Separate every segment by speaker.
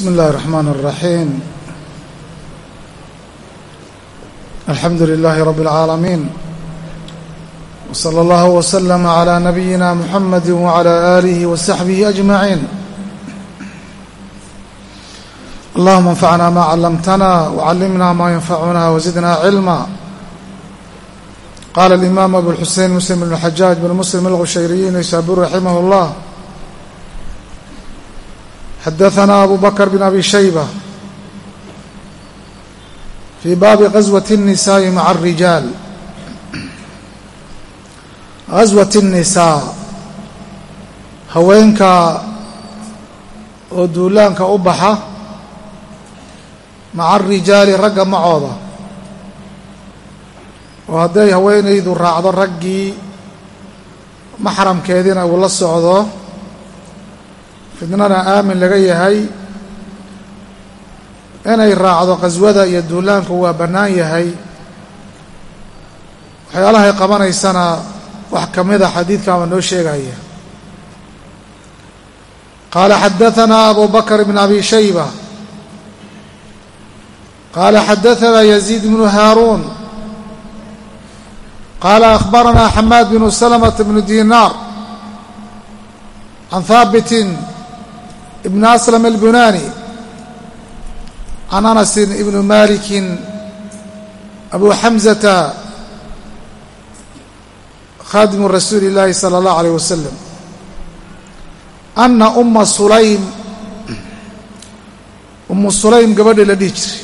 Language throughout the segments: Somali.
Speaker 1: بسم الله الرحمن الرحيم الحمد لله رب العالمين وصلى الله وسلم على نبينا محمد وعلى آله وصحبه أجمعين اللهم انفعنا ما علمتنا وعلمنا ما ينفعنا وزدنا علما قال الإمام أبو الحسين مسلم بن الحجاج بن مسلم الغشيري نيسابور رحمه الله xadaثna abu bakr bn abi shayba fii baabi gaswaة الnisaaءi maca الrijaal gaswaة الnisaa haweenka oo duulaanka u baxa maca الrijaali ragga macooda oo hadday haweenaydu raacdo raggii maxramkeediina uu la socdo fidnana aamin laga yahay inay raacdo qaswada iyo duulaanku waa bannaan yahay. Waxyaalahay qabanaysana wax ka mida xadiidkan waa noo sheegaya. Qaala xadaanaa abu bakr bn abi shayba. Qaala xadaanaa yaziid bnu haaruun. Qaala akhbaranaa xamaad bnu salamata bnu dinaar. Can haabitin ibn aslam albunani can anasin ibnu malikin abu xamzata khadimu rasuuli اllahi salى اllahu alيyh wasalam ana uma sulaym umu sulaym gabadha la dhihi jiray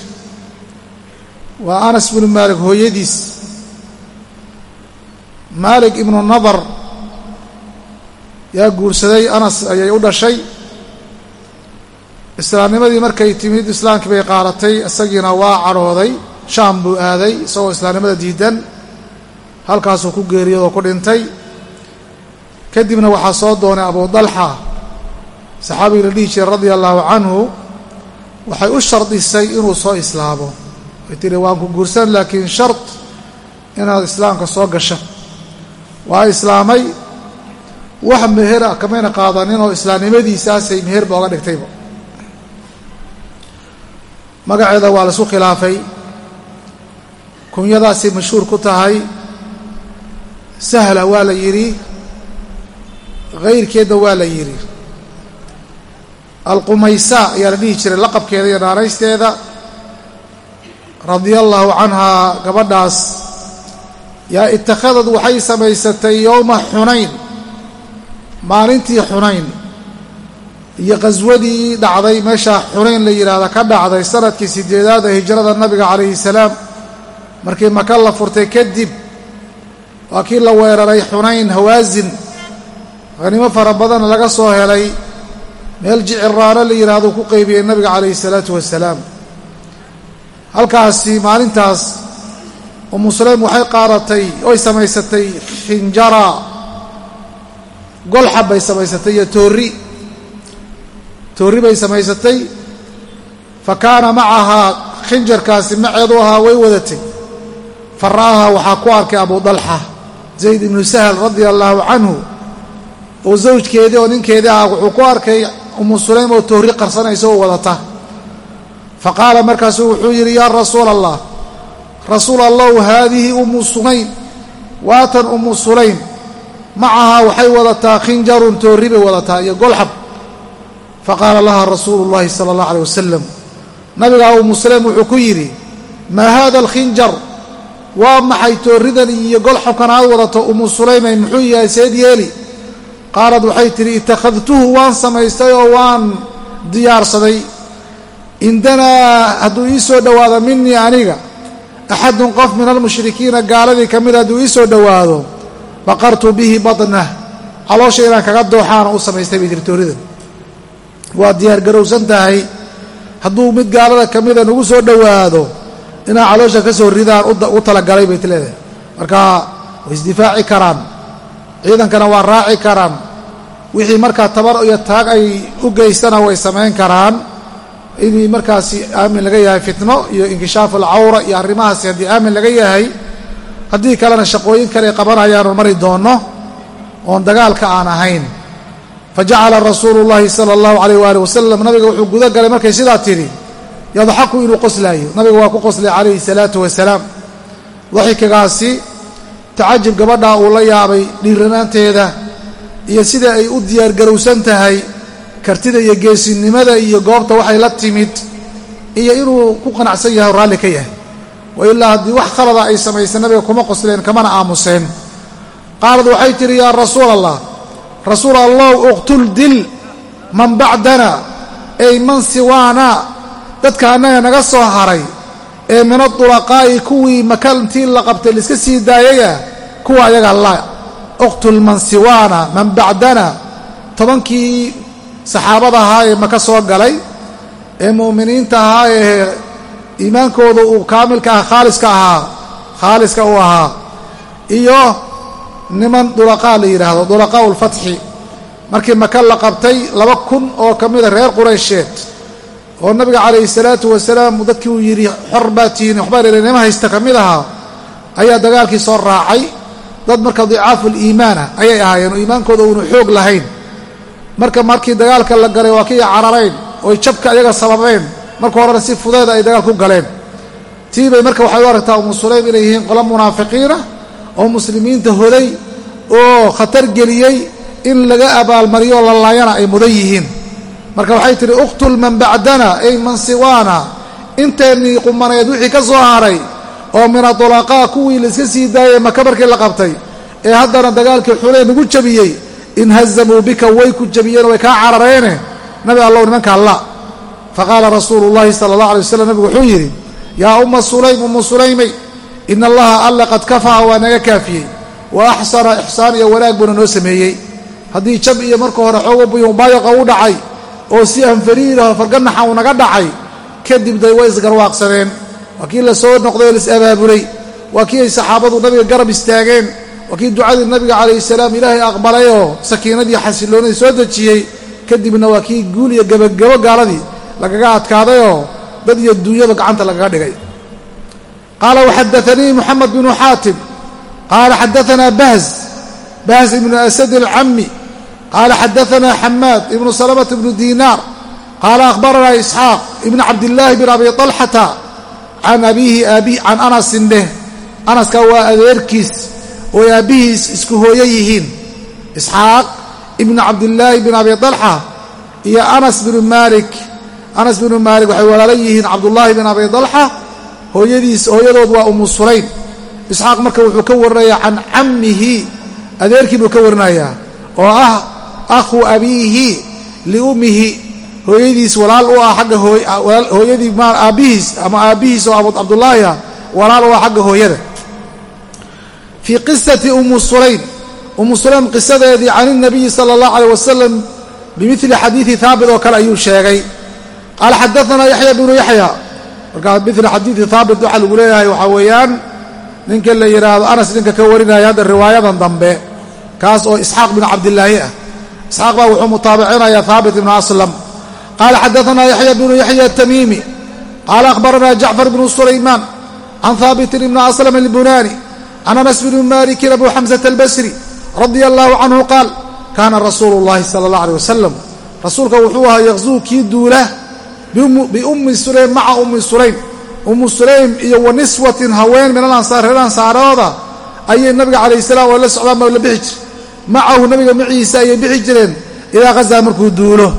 Speaker 1: waa anas bnu maalik hooyadiis maalik ibnu nadar yaa guursaday anas ayay u dhashay islaamnimadii markay timid islaamkii bay qaadatay isagiina waa cadhooday shaam buu aaday isagoo islaamnimada diidan halkaasuu ku geeriyadoo ku dhintay. Kadibna waxaa soo doonay abu dalxa saxaabigii la dhihi jiray radia allaahu canhu waxay u shardisay inuu soo islaamo. Way tihi waan ku guursan laakiin shard inaad islaamka soo gasho waa islaamay wax mehera kamayna qaadanin oo islaamnimadiisaasay meherba oga dhigtayba magaceeda waa la isku khilaafay. Kunyadaasay mashhuur ku tahay. Sahla waa la yidhi. Hayrkeedna waa la yidhi. Alqumaysa ayaa la dhihi jiray laqabkeeda iyo naanaysteeda radia allaahu canhaa gabadhaas yaa itakhadad waxay samaysatay yowma xunayn. Maalintii xunayn iyo qaswadii dhacday meeshaa xunayn la yidhaahda ka dhacday sannadkii sideedaad ee hijrada nabiga calayhi salaam. Markii maka la furtay kadib waa kii la weeraray xunayn hawaasin hanimo fara badan laga soo helay. Meel jiciraano la yidhaahdo ku qeybiyey nabiga calayhi salaatu wasalaam. Halkaasi maalintaas umu sulaym waxay qaadatay oy samaysatay khinjara golxab bay samaysatay iyo toorri toorri bay samaysatay fa kaana macahaa khinjarkaasi maceedu ahaa way wadatay. Fa ra'ahaa waxaa ku arkay abu dalxa zayd ibnu sahal radia allaahu canhu oo zawjkeedii oo ninkeedii ah wuxuu ku arkay umu sulaym oo toorri qarsanaysa oo wadata. Fa qaala markaasuu wuxuu yidhi yaa rasuula allah rasuul allahu haadihi umu sulaym waatan umu sulaym macahaa waxay wadataa khinjarun toorri bay wadataa iyo golxab faqaala laha rasuulu llahi sala allah aleyh wasalam nabigaa umu sulaym wuxuu ku yidhi maa haada alkhinjar? Waa maxay toorridan iyo golxabkan aad wadato umu sulaymay muxuu yahay seed yeeli? Qaalad waxay tidhi itakhadtuhu waan samaystay oo waan diyaarsaday. Indanaa hadduu ii soo dhowaado minii aniga axadun qof min almushrikiina gaaladii ka mida hadduu ii soo dhowaado baqartu bihi badnah. Caloosha inaan kaga dooxaana u samaystay bay tiri tooridan waa diyaar garowsan tahay. Hadduu mid gaalada ka mida nagu soo dhowaado inaan caloosha ka soo ridaan u talagalay bay ti leedahay. Marka way isdifaaci karaan. Ciidankana waa raaci karaan. Wixii markaa tabar iyo taag ay u geystana way samayn karaan. Inii markaasi aamin laga yahay fitno iyo inkishaafu alcawra iyo arrimahaasi haddii aamin laga yahay haddii kalena shaqooyin kale qabanayaan oo mari doonno oon dagaalka aan ahayn fajacala rasuulu llahi sala allahu alayh waali wasalam nabiga wuxuu guda galay markay sidaa tidhi yadxaku inuu qoslaayo nabiga waa ku qoslay calayhi salaatu wasalaam daxikagaasi tacajub gabadhaa uu la yaabay dhiiranaanteeda iyo sida ay u diyaargarowsan tahay kartida iyo geesinimada iyo goobta waxay la timid iyo inuu ku qanacsan yahay oo raalli ka yahay wa ilaa haddii wax khalada ay samaysay nabiga kuma qosleen kamana aamuseen qaalad waxay tidhi yaa rasuul allah rasuul allow uqtul dil man bacdana ey man siwaana dadka annaga naga soo haray ee min adulaqaa'i kuwii maka intii la qabtay laiska sii daayaya kuwa ayaga la uqtul man siwaana man bacdana tobankii saxaabada ahaa ee maka soo galay ee mu'miniinta ahaa ee iimaankooda uu kaamilka ah khaaliska ahaa khaaliska uu ahaa iyo niman dulaqaa la yidhaahdo dulaqaa'u lfatxi markii maka la qabtay laba kun oo ka mida reer quraysheed oo nabiga calayhi salaatu wasalaam dadkii uu yidhi xor baa tihiin waxbaa reernimo haysta ka mid ahaa ayaa dagaalkii soo raacay. Dad marka dicaafu liimaana ayay ahaayeen oo iimaankooda uunu xoog lahayn. Marka markii dagaalka la galay waa kii cararayn oy jabka ayaga sababeen. Marka horena si fudeeda ay dagaal ku galeen. Tii bay marka waxay u aragtaa umu sulaym inay yihiin qolo munaafiqiina oo muslimiinta hoday oo khatar geliyey in laga abaalmariyo la laayana ay mudan yihiin. Marka waxay tidhi uqtul man bacdana ay man siwaana inteennii qumaneed wixii ka soo haray oo min adulaqaa kuwii la iska sii daayay maka markii la qabtay ee haddana dagaalkii xuleen ugu jabiyey inhazamuu bika way ku jabiyeen way kaa carareene nabi allow nimankaa la. Faqaala rasuulu llahi sala allah alay wasalam nabigu wuxuu yidhi yaa umma sulaym ummu sulaymay ina allaha alla qad kafaa waa naga kaafiyey wa axsana ixsaan iyo wanaag buuna noo sameeyey haddii jab iyo marka hore xoogo mubaayaqa u dhacay oo si anfariiraho farganaxa uu naga dhacay kadib day way isgarwaaqsadeen waa kii la soo noqday oo lais abaabulay waa kii ay saxaabadu nabiga garab istaageen waa kii ducadii nabiga calayhi salaam ilaahay aqbalayoo sakiinadii xasiloonadii soo dejiyey kadibna waa kii guul iyo gebagabo gaaladii lagaga adkaadayoo dad iyo duunyaba gacanta lagaga dhigay qaala waxadaanii moxamed bnu xaatim qaala xadaanaa bahz bahz ibnu asad alcami qaala xadaanaa xamaad ibnu salamata bnu diinaar qaala akhbaranaa isxaaq ibni cabdillaahi bin abi alxata can abiihi aabi can anasin dheh anaskaa waa adeerkiis ooy aabbihiis isku hooyo yihiin isxaaq ibnu cabdillaahi bin abi alxa iyo anas binu maalik anas binu maalik waxay walaala yihiin cabdullaahi bin abi alxa hooyadiis hooyadood waa ummu sulaym. Isxaaq marka wuxuu ka warinayaa can cammihi adeerkii buu ka warinayaa oo ah akhu abiihi liummihi hooyadiis walaal u ah agga ah, hooyadii aabbihiis ama aabbihiis oo abcabdullaahi ah walaal u ah xagga hooyada. Fii qisati ummu sulaym ummu sulaym qisadeedii can inabiyi sala allah caleyh wasalam bimili xadiidi haabit oo kale ayuu sheegay. Qaala xadaanaa yaxya bnu yaxya markaa mil xadiidi haabit waxaa lagu leeyahay waxaa weeyaan ninka la yidhaahdo anas ninka ka warinaya hadda riwaayadan dambe kaas oo isxaaq binu cabdilaahi ah. Isxaaq baa wuxuu mutaabicinayaa haabit ibnu aslam. Qaala xadaanaa yaxya bnu yaxya atamiimi qaala akhbaranaa jacfar bnu sulaymaan can haabitin ibni aslam albunaani can anas bni malikin abu xamsata albasri radia allahu canhu qaal kaana rasuulu llahi sala allah aleh wasalam rasuulka wuxuu ahaa yaqzuu kii duula biummi sulaym maca ummi sulaym. Ummu sulaym iyo wa niswatin haween min alansaar reer ansaarooda ayay nabiga calayh salaam oo la socdaan baa la bixi jire macahu nabiga maciisa ayay bixi jireen idaa khazaa markuu duulo.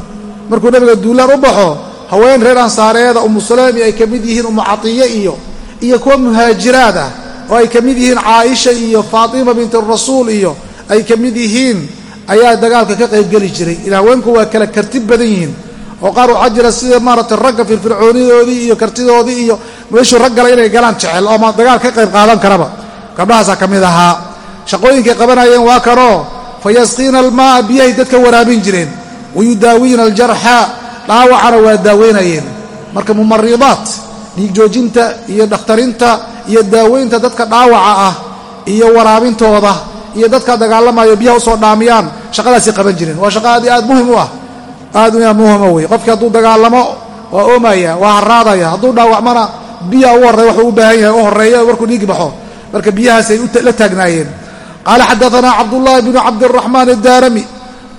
Speaker 1: Markuu nabiga duulaan u baxo haween reer ansaareeda ummu sulaym ay ka mid yihiin ummu catiye iyo iyo kuwa muhaajiraad ah oo ay ka mid yihiin caaisha iyo faatima bint rasuul iyo ay ka mid yihiin ayaa dagaalka ka qaybgeli jiray. Ila haweenku waa kala karti badan yihiin oo qaar waxaa jira sida maaragtay ragga firfircoonidoodii iyo kartidoodii iyo meeshuu rag gala inay galaan jecel oo dagaal ka qayb qaadan karaba. Gabdhahaasaa ka mid ahaa. Shaqooyinkay qabanayeen waa kanoo fa yasqiina almaa'a biyahay dadka waraabin jireen. Wayudaawiina aljarxa. Dhaawacana waa daaweynayeen. Marka mumaridaat dhiigjoojinta iyo dhakhtarinta iyo daaweynta dadka dhaawaca ah iyo waraabintooda iyo dadka dagaalamayo biyaha u soo dhaamiyaan shaqadaasay qaban jireen. Waa shaqa aad iyo aad muhiim u ah aad u muhima wey qofkii hadduu dagaalamo waa oomaya waa haraadaya hadduu dhaawacmana biya u horey waxuu u baahan yahay u horeeyo markuu dhiigi baxo. Marka biyahaasay la taagnaayeen. Qaala xadaanaa cabdullaahi bnu cabdiraxmaan addaarami.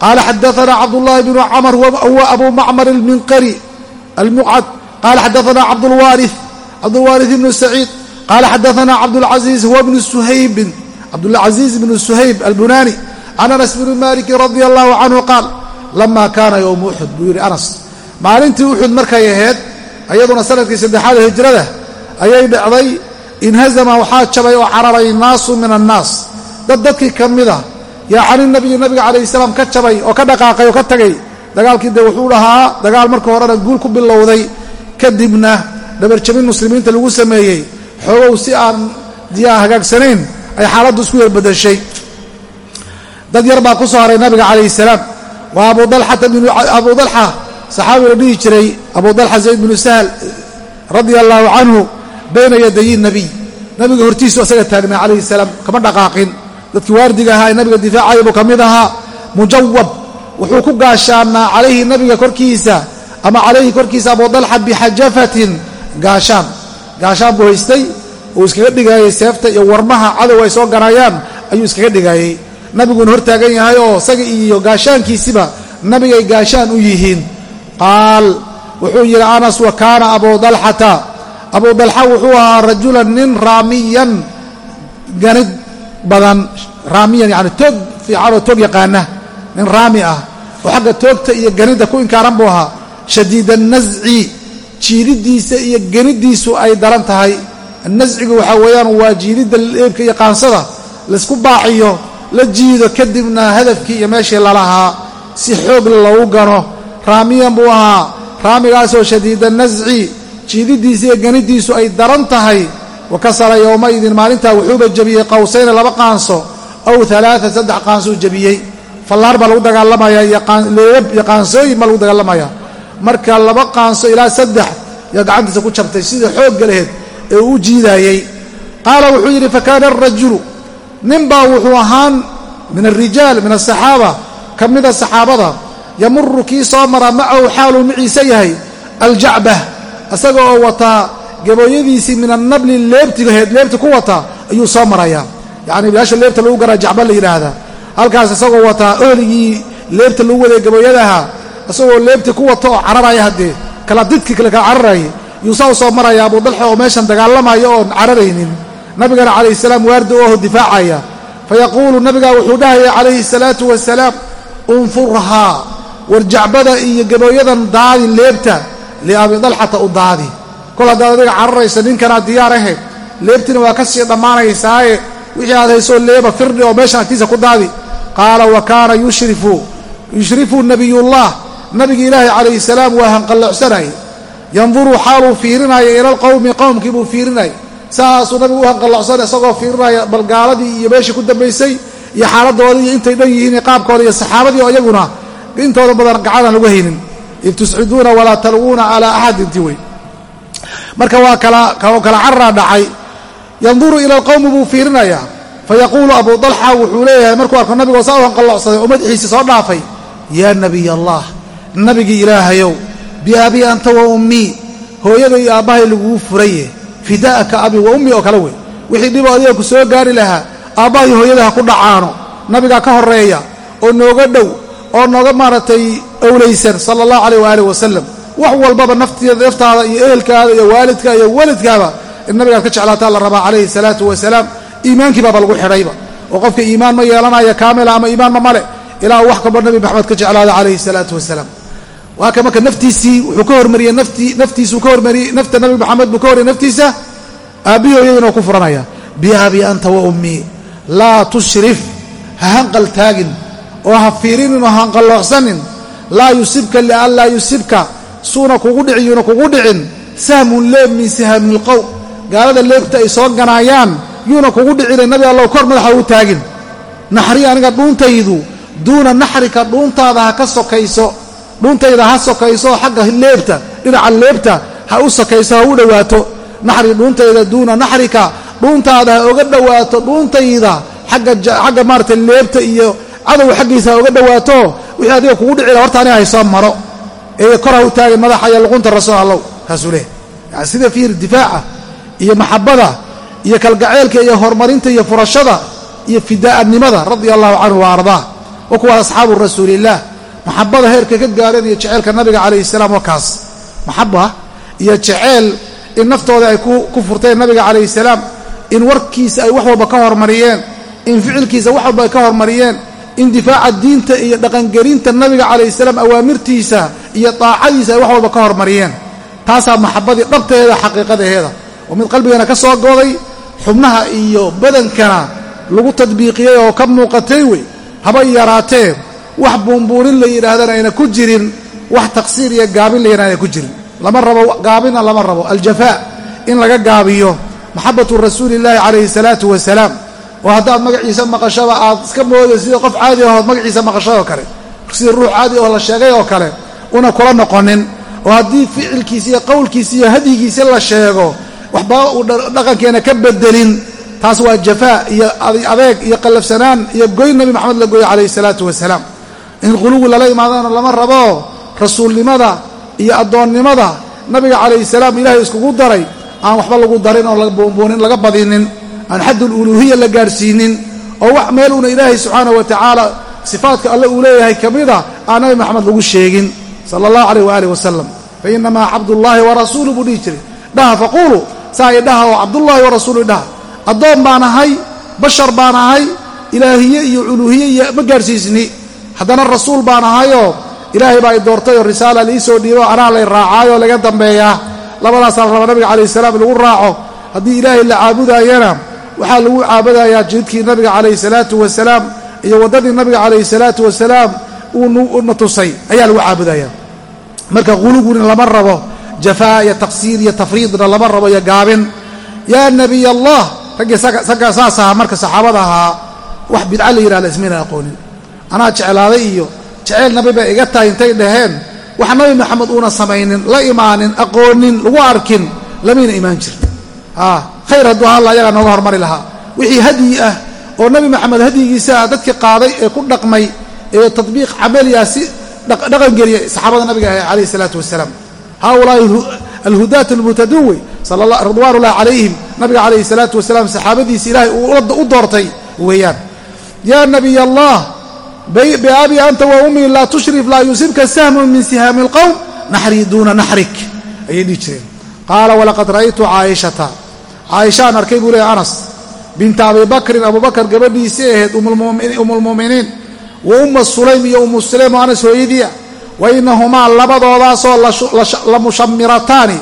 Speaker 1: Qaala xadaana cabdullahi bnu camr huwa abu macmar alminqari almucad qaala xadaana cabdulwaari cabdulwaari bnu saciid. Qaala xadaana cabdulcaiiz huwa bnu suhaybin cabdulcaziiz bnu suhayb albunani can anas bni maliki radia allahu canhu qaal lama kaana yowmu uxud buu yidhi anas. Maalintii uxud markay ahayd iyaduna sannadkii saddexaad hijrada ayay dhacday inhazama waxaa jabay oo cararay naasu min annaas. Dad dadkii ka mida yaa cani nabiyi nabiga calayhi salaam ka jabay oo ka dhaqaaqay oo ka tagay dagaalkii dee wuxuu dhahaa dagaal marka horena guul ku bilowday kadibna dhabarjabin muslimiinta lagu sameeyey xoogow si aan diyaa hagaagsanayn ay xaaladdu isku yar badashay dad yar baa ku soo haray nabiga calayhi salaam waa abu abu dalxa saxaabi la dhihi jiray abu dalxa zayd binu sahl radia allaahu canhu bayna yadayi nabiy nabiga hortiisu asaga taagnaa calayhi salaam kama dhaqaaqin. Dadkii waardiga ahaa ee nabiga difaacaya buu ka mid ahaa mujawab wuxuu ku gaashaanaa calayhi nabiga korkiisa ama calayhi korkiisa abu dalxa bixajafatin gaashaan. Gaashaan buu haystay uu iskaga dhigaayey seefta iyo warmaha cadow ay soo ganayaan ayuu iskaga dhigaayey nabiguuna hor taagan yahay oo isaga iyo gaashaankiisiba nabigay gaashaan u yihiin. Qaal wuxuu yidhi anas wa kaana abu dalxata. Abu dalxa wuxuu ahaa rajulan nin raamiyan ganid badan raamiyan yani toog fiican oo toog yaqaana nin raami ah oo xagga toogta iyo ganidda ku inkaaran buu ahaa. Shadiid annasci jiididiisa iyo genidiisu ay daran tahay. Nascigu waxaa weeyaan waa jiididda eebka iyo qaansada laysku baaciyo la jiido kadibna hadafkii iyo meeshii lalahaa si xoogla loogu gano raamiyan buu ahaa. Raamigaasoo shadiida nasci jiididiisa iyo ganidiisu ay daran tahay. Wa kasara yowmaidin maalintaa wuxuuba jebiyey qawsayna laba qaanso aw alaaa saddex qaansuu jebiyey fallaar baa lagu dagaalamaya leebab iyo qaansooyin baa lagu dagaalamaya. Marka laba qaanso ilaa saddex yaa gacantiisa ku jabtay sidai xoogga laheyd ee uu u jiidaayey. Qaala wuxuu yidhi fakaana arajulu ninbaa wuxuu ahaan min alrijaal min asaxaaba ka mida saxaabada yamuru kii soo mara macahu xaaluu maciise yahay aljacbah isaga oo wataa gabooyadiisii min annabli leebtigaheed leebti ku wataa ayuu soo marayaa. Yacni meesha leebta lagu garaa jacba la yidhaahdaa. Halkaas isagoo wataa ohligii leebta lagu waday gabooyadaha isagoo leebti ku wata oo cararaya haddee kala didkii kale kala cararaya yuu saa u soo maraya abu dalxa oo meeshan dagaalamaya oon cararaynin nabigana calayhi salaam waardi oo difaacaya. Fayaquulu nabigaa wuxuu dhahaya calayhi salaatu wasalaam unfurhaa war jacbada iyo gabooyadan daadi leebta liabi dalxata u daadi. Kol haddaad adiga cararayso ninkanaad diyaar ahayd leebtina waa ka sii dhammaanaysaaye wixii aad haysoo leeba firdhi oo meeshan agtiisa ku daadi. Qaala wa kaana yushrifu. Yushrifu nabiyullah nabigi ilaahi calayhi salaam waa hanqallocsanayay yanduru xaaluu fiirinaya ila alqowmi qowmkii buu fiirinaya saasuu nabigu u hanqallocsanay isagoo fiirinaya bal gaaladii iyo meeshii ku dambaysay iyo xaaladoodii iyo intay dhan yihiin qaabkooda iyo saxaabadii oo iyaguna intooda badan gacanaan lagu haynin. Id tusciduuna walaa talwuuna calaa axad inti wey. Marka waa kala cararaa dhacay. Yanduru ila alqowmi buu fiirinayaa fayaquulu abu dalxa wuxuu leeyahay markuu arko nabigoo saa u hanqallocsaday oo madaxiisii soo dhaafay yaa nabiy allah nabigii ilaahayow biabii anta wa ummii hooyada iyo aabbahay laguu furaye fidaa'aka abi wa ummii oo kale wey wixii dhiboo adiga ku soo gaari lahaa aabbahay hooyada ha ku dhacaano. Nabigaa ka horreeya oo nooga dhow oo nooga maaragtay owlaysan sala allahu calayh waaalih wasalam wax walbaba naftaada iyo ehelkaada iyo waalidka iyo walidkaaba in nabigaad ka jeclaataa la rabaa calayhi salaatu wasalaam iimaankii baaba lagu xidhayba. Oo qofka iimaan ma yeelanaya kaamila ama iimaanma male ilaa wax kalba nabi maxamed ka jeclaada calayhi salaatu wasalaam waa ka marka naftiisii wuxuu ka hormariyey naftiisuu ka hormariyey nafta nabi maxamed buu ka hormariyey naftiisa. Aabbihi hooyadina ku furanaya biabi anta wa ummii laa tushrif ha hanqal taagin oo ha fiirinin oo hanqalloocsanin laa yusibka lian laa yusibka suuna kugu dhicin yuuna kugu dhicin sahmun leeb min sihamiilqow gaalada leebta ay soo ganaayaan yuuna kugu dhicine nabi allow kor madaxa ugu taagin. Naxri aniga dhuuntaydu duuna naxrika dhuuntaada ha ka sokayso dhuuntayda ha sokayso xagga leebta dhinaca leebta ha u sokayso ha u dhowaato. Naxri dhuuntayda duuna naxrika dhuuntaada ha oga dhowaato dhuuntayda xagga maarata leebta iyo cadow xaggiisa ha oga dhowaato wixii adiga kugu dhicila horta aniga haysoo maro. Ee kor u taagin madaxa iyo luqunta rasuul allow kaasuu leh yani sida fiir difaaca iyo maxabada iyo kalgaceylka iyo horumarinta iyo furashada iyo fidaa'adnimada radia allahu canhu wa ardaa. Wa kuwa asxaabu rasuulillaah maxabada heerka ka gaareen iyo jeceelka nabiga calayhi salaam waa kaas. Maxaba iyo jeceel in naftooda ay ku furteen nabiga calayhi salaam in warkiisa ay wax walba ka hormariyeen in ficilkiisa wax walba ay ka hormariyeen in difaaca diinta iyo dhaqangelinta nabiga calayhi salaam awaamirtiisa iyo daacadiisa ay wax walba ka hormariyeen. Taasaa maxabadii dhabteeda xaqiiqadaheeda oo mid qalbigana ka soo gooday xubnaha iyo badankana lagu tadbiiqiyey oo ka muuqatay wey haba yaraatee wax buunbuunin la yidhaahdana ayna ku jirin wax taqsiir iyo gaabin la yidhahda ayna ku jirin. Lama rabo gaabina lama rabo. Aljafaa in laga gaabiyo maxabatu rasuulillaahi calayhi salaatu wasalaam oo haddaad magaciisa maqashaba aad iska mooday sida qof caadi ahood magaciisa maqashadoo kale. Sida ruux caadi oo la sheegay oo kale una kula noqonin. Oo haddii ficilkiisa iyo qowlkiisa iyo hadyigiisa la sheego waxba uu dhaqankeena ka bedelin. Taas waa jafaa iyo adeeg iyo qallafsanaan iyo goyn nabi maxamed la gooyo calayhi salaatu wasalaam in quluwi lala imaadana lama rabo. Rasuulnimada iyo addoonnimada nabiga calayhi salaam ilaahay iskugu daray aan waxba lagu darin oo la boonboonin laga badinin aan xaddul uluuhiya la gaadhsiinin oo wax meel uuna ilaahay subxaana wa tacaala sifaadka alle uu leeyahay ka mida aan nabi maxamed lagu sheegin sala allahu calayh waaalih wasalam fa inamaa cabdullaahi wa rasuulu buu dhihi jiray. Dhaha faquulu saa idhaha oo cabdullaahi wa rasuulu idhaha addoon baan ahay bashar baan ahay ilaahiye iyo uluuhiye iyo ma gaadhsiisni haddana rasuul baan ahayoo ilaahay baa i doortay oo risaala liii soo dhiibo anaa lay raacaayoo laga dambeeyaa labadaasaa la raba nabiga calayh salaam lagu raaco. Haddii ilaahay la caabudaayana waxaa lagu caabudayaa jidkii nabiga calayhi salaatu wasalaam iyo waddadii nabiga calayhi salaatu wasalaam uuna tusay. Ayaa lagu caabudaya marka quluguna lama rabo jafaa iyo taqsiir iyo tafriidna lama rabo iyo gaabin. Yaa nabiy allah raggii saas ahaa marka saxaabada ahaa wax bidca la yidhahda ismayna aqoonin anaa jeclaaday iyo jeceyl nabi bay iga tahay intay dhaheen. Wax nabi maxamed uuna samaynin la imaanin aqoonin lagu arkin lamayna imaan jirin khayr hadduu halla ayagaa nooga hormari lahaa. Wixii hadyi ah oo nabi maxamed hadyigiisa ah dadkii qaaday ee ku dhaqmay ee tadbiiq camaliah si dhaqangeliya saxaabada nabiga ah calayhi isalaatu wasalaam haaulaai alhudaat almuhtaduun wey ridwaan ullahi calayhim nabiga calayhi salaatu wasalaam saxaabadiisi ilaahay uu u doortay weeyaan. Yaa nabiy allah biabi anta wa ummii laa tushrif laa yusibka sahmun min sihaami alqowm naxrii duuna naxrik ayay dhihi jireen qaala walaqad ra'aytu caaishata caaishaan arkay buu leey anas binta abi bakrin abubakar gabadhiisii ahayd umulmu'miniin wa umma sulaym iyo ummu sulaym oo anas hooyadiia wa inahumaa labadoodaasoo la mushamirataani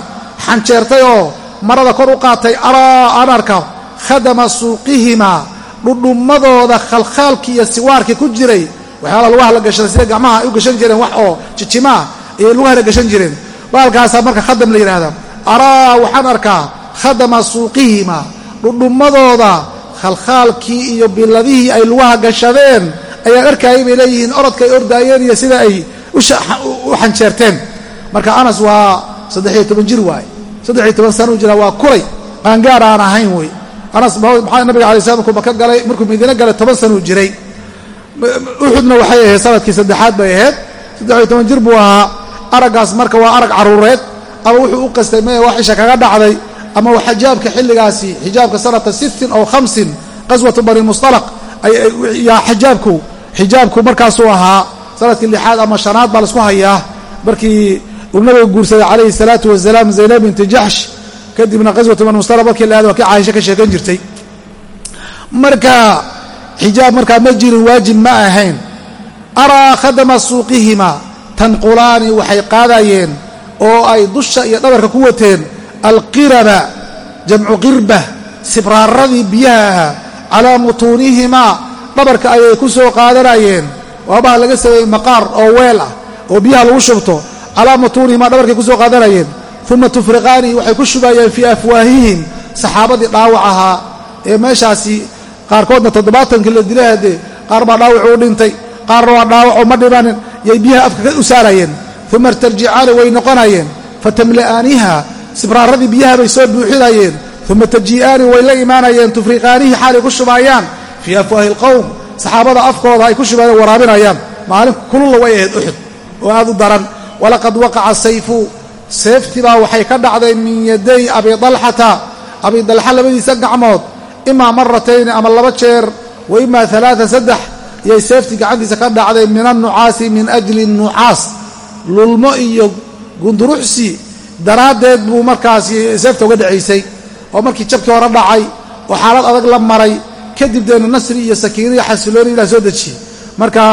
Speaker 1: xanjeertay oo marada kor u qaatay araa aan arka khadama suuqihimaa dhudhummadooda khalkhaalkii iyo siwaarkii ku jiray waxyaala lugaha la gashada sida gacmaha ay u gashan jireen wax oo jijimaa ayay lugahana gashan jireen baalkaasaa marka khadam la yidhahdaa araa waxaan arkaa khadama suuqihima dhudhummadooda khalkhaalkii iyo biladihii ay lugaha gashadeen ayaan arkaayay bay leeyihiin orodka ay ordaayeen iyo sida ay u xanjeerteen. Marka anas waa saddexiyo toban jir waaye saddexiyo toban sano u jira waa kulay qaangaar aan ahayn wey anas maxaa nabiga alay slam markuu maka galay? Markuu madiine galay toban sanuu jiray uxudna waxay ahayd sannadkii saddexaad bay ahayd. Saddexiyo toban jir buu ahaa. Araggaas marka waa arag caruureed. Ama wuxuu u qastay mee wax isha kaga dhacday? Ama xijaabka xilligaasi xijaabka sanata sittin aw hamsin qaswatu bani mustalaq yaa xijaabku xijaabku markaasuu ahaa. Sanadkii lixaad ama shanaad baa la isku hayaa. Markii uu nabiga guursaday calayhi salaatu wasalaam zaynab binti jaxsh kadibna qaswatu bani mustalaq markii la waa kii caaisha ka sheekan jirtay. Marka xijaab markaa ma jirin waajib ma ahayn. Araa khadama suuqihima tanqulaani waxay qaadayeen oo ay dusha iyo dhabarka ku wateen alqiraba jamcu qirba sibraaradii biyaha ahaa calaa mutuunihimaa dhabarka ayay ku soo qaadanayeen. Waabaha laga sameeyey maqaar oo weel ah oo biyaha lagu shubto calaa mutuunihimaa dhabarkay ku soo qaadanayeen. Uma tufriqaani waxay ku shubayeen fii afwaahihim saxaabadii dhaawac ahaa ee meeshaasi qaarkoodna toddobaatankii la dilay haddee qaar baa dhaawacu u dhintay qaarna waa dhaawacoo ma dhimanin yay biyaha afka u saarayeen uma tarjicaani way noqonayeen fatamla'aaniha sibraaradii biyaha bay soo buuxinayeen. Uma taji'aani way la imaanayeen tufriqaanihi xaalay ku shubaayaan. Fii afwaahi alqowm saxaabada afkooda ay ku shubaayeen waraabinayaan. Maalin kululla way ahayd uxud oo aad u daran. Walaqad waqaca sayfu seeftii baa waxay ka dhacday min yaday abi dalxata. Abi dalxa labadiisa gacmood imaa maratayni ama laba jeer wa imaa alaaa saddex iyay seefti gacantiisa ka dhacday min annucaasi min ajli nucaas lulmo iyo gunduruxsi daraaddeed buu markaasi seefta uga dhacaysay oo markii jabkii hore dhacay oo xaalad adag la maray kadib deena nasri iyo sakiino iyo xasilooni ilah soo dejiyey marka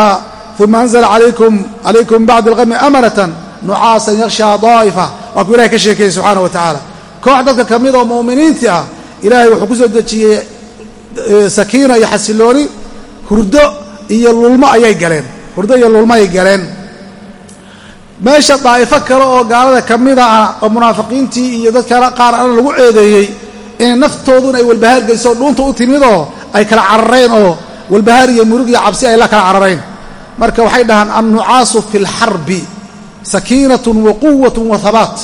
Speaker 1: uma anzla calaykum bacd alqami amanatan nucaasan yakhshaa daa'ifa. Waa kuu ilahay ka sheekeeyey subxaana wa tacaala koox dadka ka mid oo mu'miniintii ah ilaahay wuxuu ku soo dejiyey sakiina iyo xasilooni hurdo iyo lulmo ayay galeen. Hurdo iyo lulmo ayay galeen. Meesha daa'ifo kale oo gaalada ka mida ah oo munaafiqiintii iyo dad kale qaar alla lagu ceedeeyey inay naftooduna ay walbahaar geyso dhuunta u timidoo ay kala carareen oo walbahaar iyo murug iyo cabsi ay la kala carareen. Marka waxay dhahaan annucaasu fi lxarbi sakiinatun wa quwatun wa habaat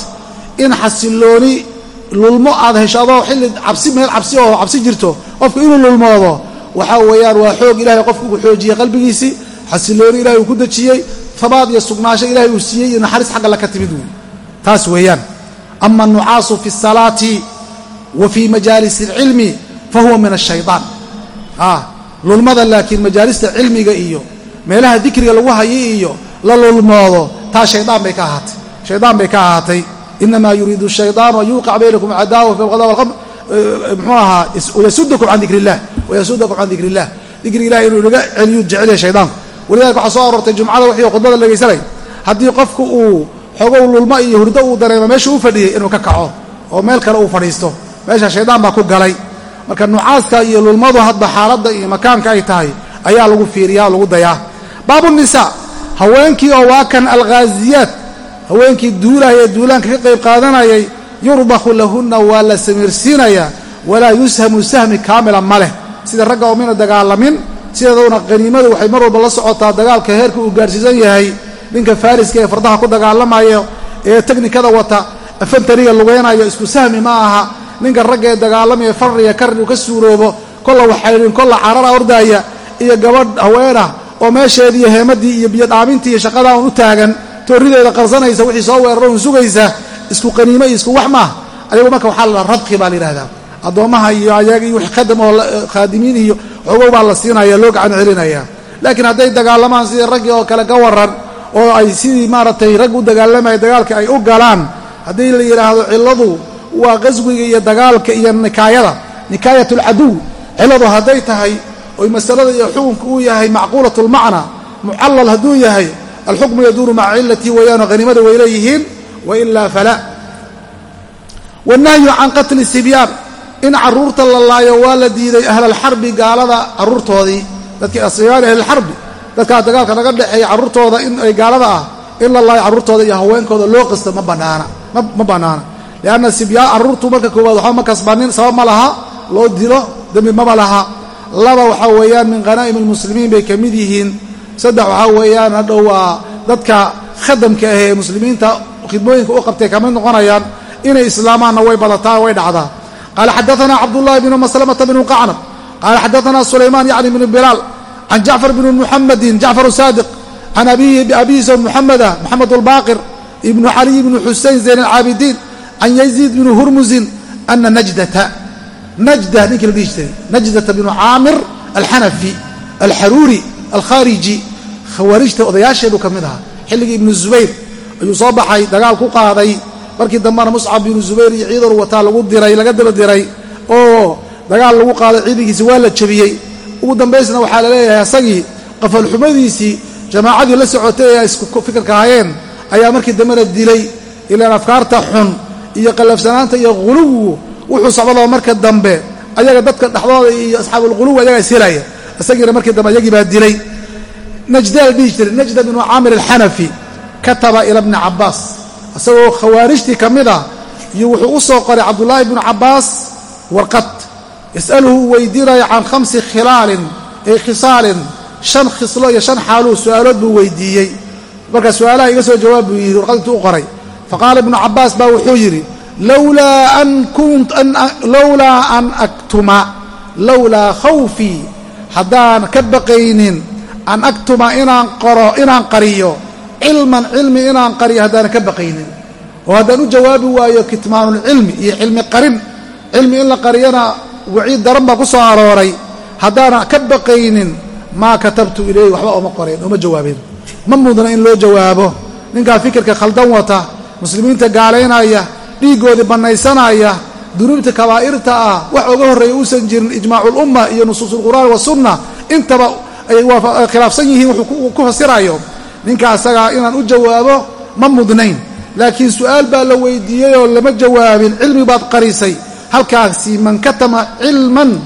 Speaker 1: in xasilooni lulmo aad hesho adoo xilli cabsi meel cabsi oo cabsi jirto qofku inuu lulmoodo waxaa weeyaan waa xoog ilahay qofku uu xoojiyey qalbigiisii xasilooni ilahay uu ku dejiyey habaad iyo sugnaasho ilahay uu siiyey iyo naxariis xagga la ka timid wey taas weeyaan. Ama anucaasu fi asalaati wa fii majaalis alcilmi fa huwa min ashayaan lulmada laakiin majaalista cilmiga iyo meelaha dikriga lagu hayay iyo la lulmoodo taa shaydaan bay ka ahaatay. Shaydaan bay ka ahaatay inamaa yuriidu shaydaanu an yuuqic baynakum cadaawa muxuu ahaa wayasudakum can dikri illah wayasudakum can dikri illah dikri ilahi inuu inaga celiyu jecelya shaydaanku walidalika waxaa soo aroortay jumcada wixii khudbada dhegaysanay haddii qofku uu xogow lulmo iyo hurdo uu dareemo meesha uu fadhiyey inuu ka kaco oo meel kale uu fadhiisto meesha shaydaan baa ku galay marka nucaaska iyo lulmadu hadba xaaladda iyo makaanka ay tahay ayaa lagu fiiriyaa lagu dayaa baabu nisaa haweenkii oo waa kan alghaaziyaat haweenkii duulaya ee duulaanka ka qayb qaadanayay yurbaku lahunna waa la samiirsiinayaa walaa yushamu sahmi kaamila ma leh. Sida ragga oo mina dagaalamin sideeduna qaniimadu waxay mar walba la socotaa dagaalka heerka uu gaarhsiisan yahay. Ninka faariska ee fardaha ku dagaalamayo ee teknikada wata afantariga lugeynayo isku sahmi ma aha. Ninka ragga ee dagaalamaya farriya karri uu ka suuroobo kolla waxaydhin kolla carara ordaaya iyo gabadh haweenah oo meesheedii iyo heemadii iyo biyodhaamintii iyo shaqadaa un u taagan toorideeda qarsanaysa wixii soo weeraro un sugaysa isku qaniimo iyo isku wax maah ayagu marka waxaa la rabqi baa la yidhahdaa addoommaha iyo ayaga iyo khadam oo khaadimiin iyo xogow baa la siinaya loo gacan celinaya. Laakiin hadday dagaalamaan sidii raggii oo kale ka waran oo ay sidii maaragtay rag u dagaalamaya dagaalka ay u galaan haddii la yidhaahdo cilladu waa qaswiga iyo dagaalka iyo nikaayada nikaayat alcaduw cilladu hadday tahay oy masalada iyo xukunka uu yahay macquulat lmacna mucallal hadduu yahay alxukmu yaduuru maca cilatii weeyaano haniimada way leeyihiin wailaa fala wannahyu can qatli sibyaan in carruurta la laayo waa la diiday ahlalxarbi gaalada caruurtoodii dadkii asibyaani ahlalxarbi dadkaa dagaalka naga dhexeeya carruurtooda in gaalada ah in la laayo carruurtooda iyo haweenkooda loo qasto ma banaana ma bannaana lianna sibyaan carruurtu marka koowaad waxba ma kasbanin sabab ma laha loo dilo dembi maba laha laba waxaa weeyaan min khanaa'im almuslimiin bay ka mid yihiin saddex waxaa weeyaan hadhow waa dadka khadamka ah ee muslimiinta khidmooyinka u qabtay ka mid noqonayaan inay islaamaanna way badataa way dhacdaa. Qaala xadaana cabdullahi bnu maslamata bnu qacnab qaala xadaana sulaymaan yacni bnu bilaal can jacfar bni muxamedin jacfar saadiq can abihi abihiisa muxameda moxamed albaaqir ibnu caliy ibnu xusein zayn alcaabidiin can yaziid bni hurmusin ana najdata najda ninkii la dhihi jiray najdata bnu caamir alxanafi alxaruuri alkhaariji khawaarijta odayaasheedu ka mid ahaa. Xilligii ibnu zubayr ayuu soo baxay dagaal ku qaaday. Markii dambena muscab binu zubayr iyo ciidan wataa lagu diray laga daba diray oo dagaal lagu qaaday ciidankiisi waa la jebiyey. Ugu dambaysna waxaa la leeyahay asagii qafalxumadiisii jamaacadii la socotay ee ay isku fikirka hayeen ayaa markii dambena dilay ilaan afkaarta xun iyo qallafsanaanta iyo quluwigu wuxuu socdaloo marka dambe ayaga dadka dhexdooda iyo asxaabulquluwi ayagaa ishelaya isagiina markii dambe ayagii baa dilay najda la dhihi jiray najda binu caamir alxanafi kataba ila bni cabbaas. Isagoo khawaarijtii ka mid ah iyo wuxuu u soo qoray cabdullaahi bnu cabbaas warqad. Yas'aluhu weydiinaya can khamsi khilaalin ay khisaalin shan khislo iyo shan xaaluu su'aalood buu weydiiyey. Marka su'aalaha iga soo jawaab buu yidhi warqad intuu u qoray. Faqaala ibnu cabbaas baa wuxuu yidhi lowlaa an aktuma lowlaa khawfii haddaan ka baqaynin an aktuma inaan qoro inaan qariyo. Cilman cilmi inaan qariyo haddaan ka baqaynin. Oo haddaan u jawaabi waayo kitmaanulcilmi iyo cilmi qarin. Cilmi in la qariyana waciid daran baa ku soo arooray. Haddaana ka baqaynin maa katabtu ilayhi waxba ooma qoreen ooma jawaabeen ma mudna in loo jawaabo. Ninkaa fikirka khaldan wata muslimiinta gaalaynaya dhiiggoodii bannaysanaya dunuubta kabaa'irta ah wax oga horreeya uusan jirin ijmaaculumma iyo nusuusulqur'aan wasunna intaba ay khilaafsan yihiin wuxuu ku fasirayo ninka asagaa inaan u jawaabo ma mudnayn. Laakiin su'aal baa la weydiiyey oo lama jawaabin cilmi baad qarisay. Halkaasi man katama cilman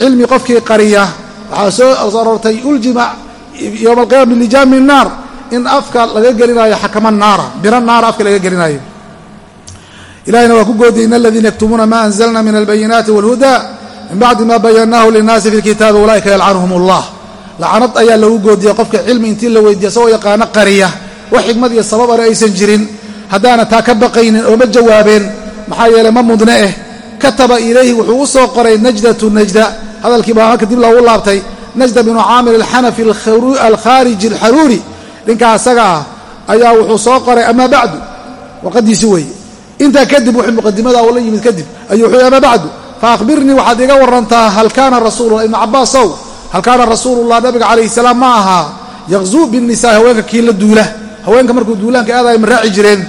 Speaker 1: cilmi qofkii qariya. Waxaa soo aroortay uljima yowma alqiyama bilijaami naar in afka laga gelinayo xakama naara biro naara afka laga gelinayo ilahina waa ku goodiyay in aladiina yaktumuuna ma anzalna min albayinaati walhuda min bacdi ma bayannaahu linnaasi fi lkitaabi ulaa'ika yalcanhum allah lacanad ayaa lagu goodiyey qofka cilmi intii la weydiiya isagoo yaqaano qariya. Wax xikmad iyo sababana aysan jirin. Haddaana taa ka baqaynin ooma jawaabeen. Maxaa yeeley ma mudne eh. Kataba ilayhi wuxuu u soo qoray najdatu najda. Hadalkii baa marka dib loogu laabtay. Najda binu caamir alxanafi alkhaariji alxaruuri ninkaa asaga ah ayaa wuxuu soo qoray amaa bacdu? Warqadiisi weeye. Intaa kadib wuxuu muqadimada ula yimid kadib. Ayuu wuxuu amaa bacdu? Fa waxaad iga warantaa hal kaana rasuulula ibnu cabaasow hal kaana rasuulullah nabiga calayhi salaam ma ahaa yaqzuu binnisaa haweenka kii la duula haweenka markuu duulaanka aadaya ma raaci jireen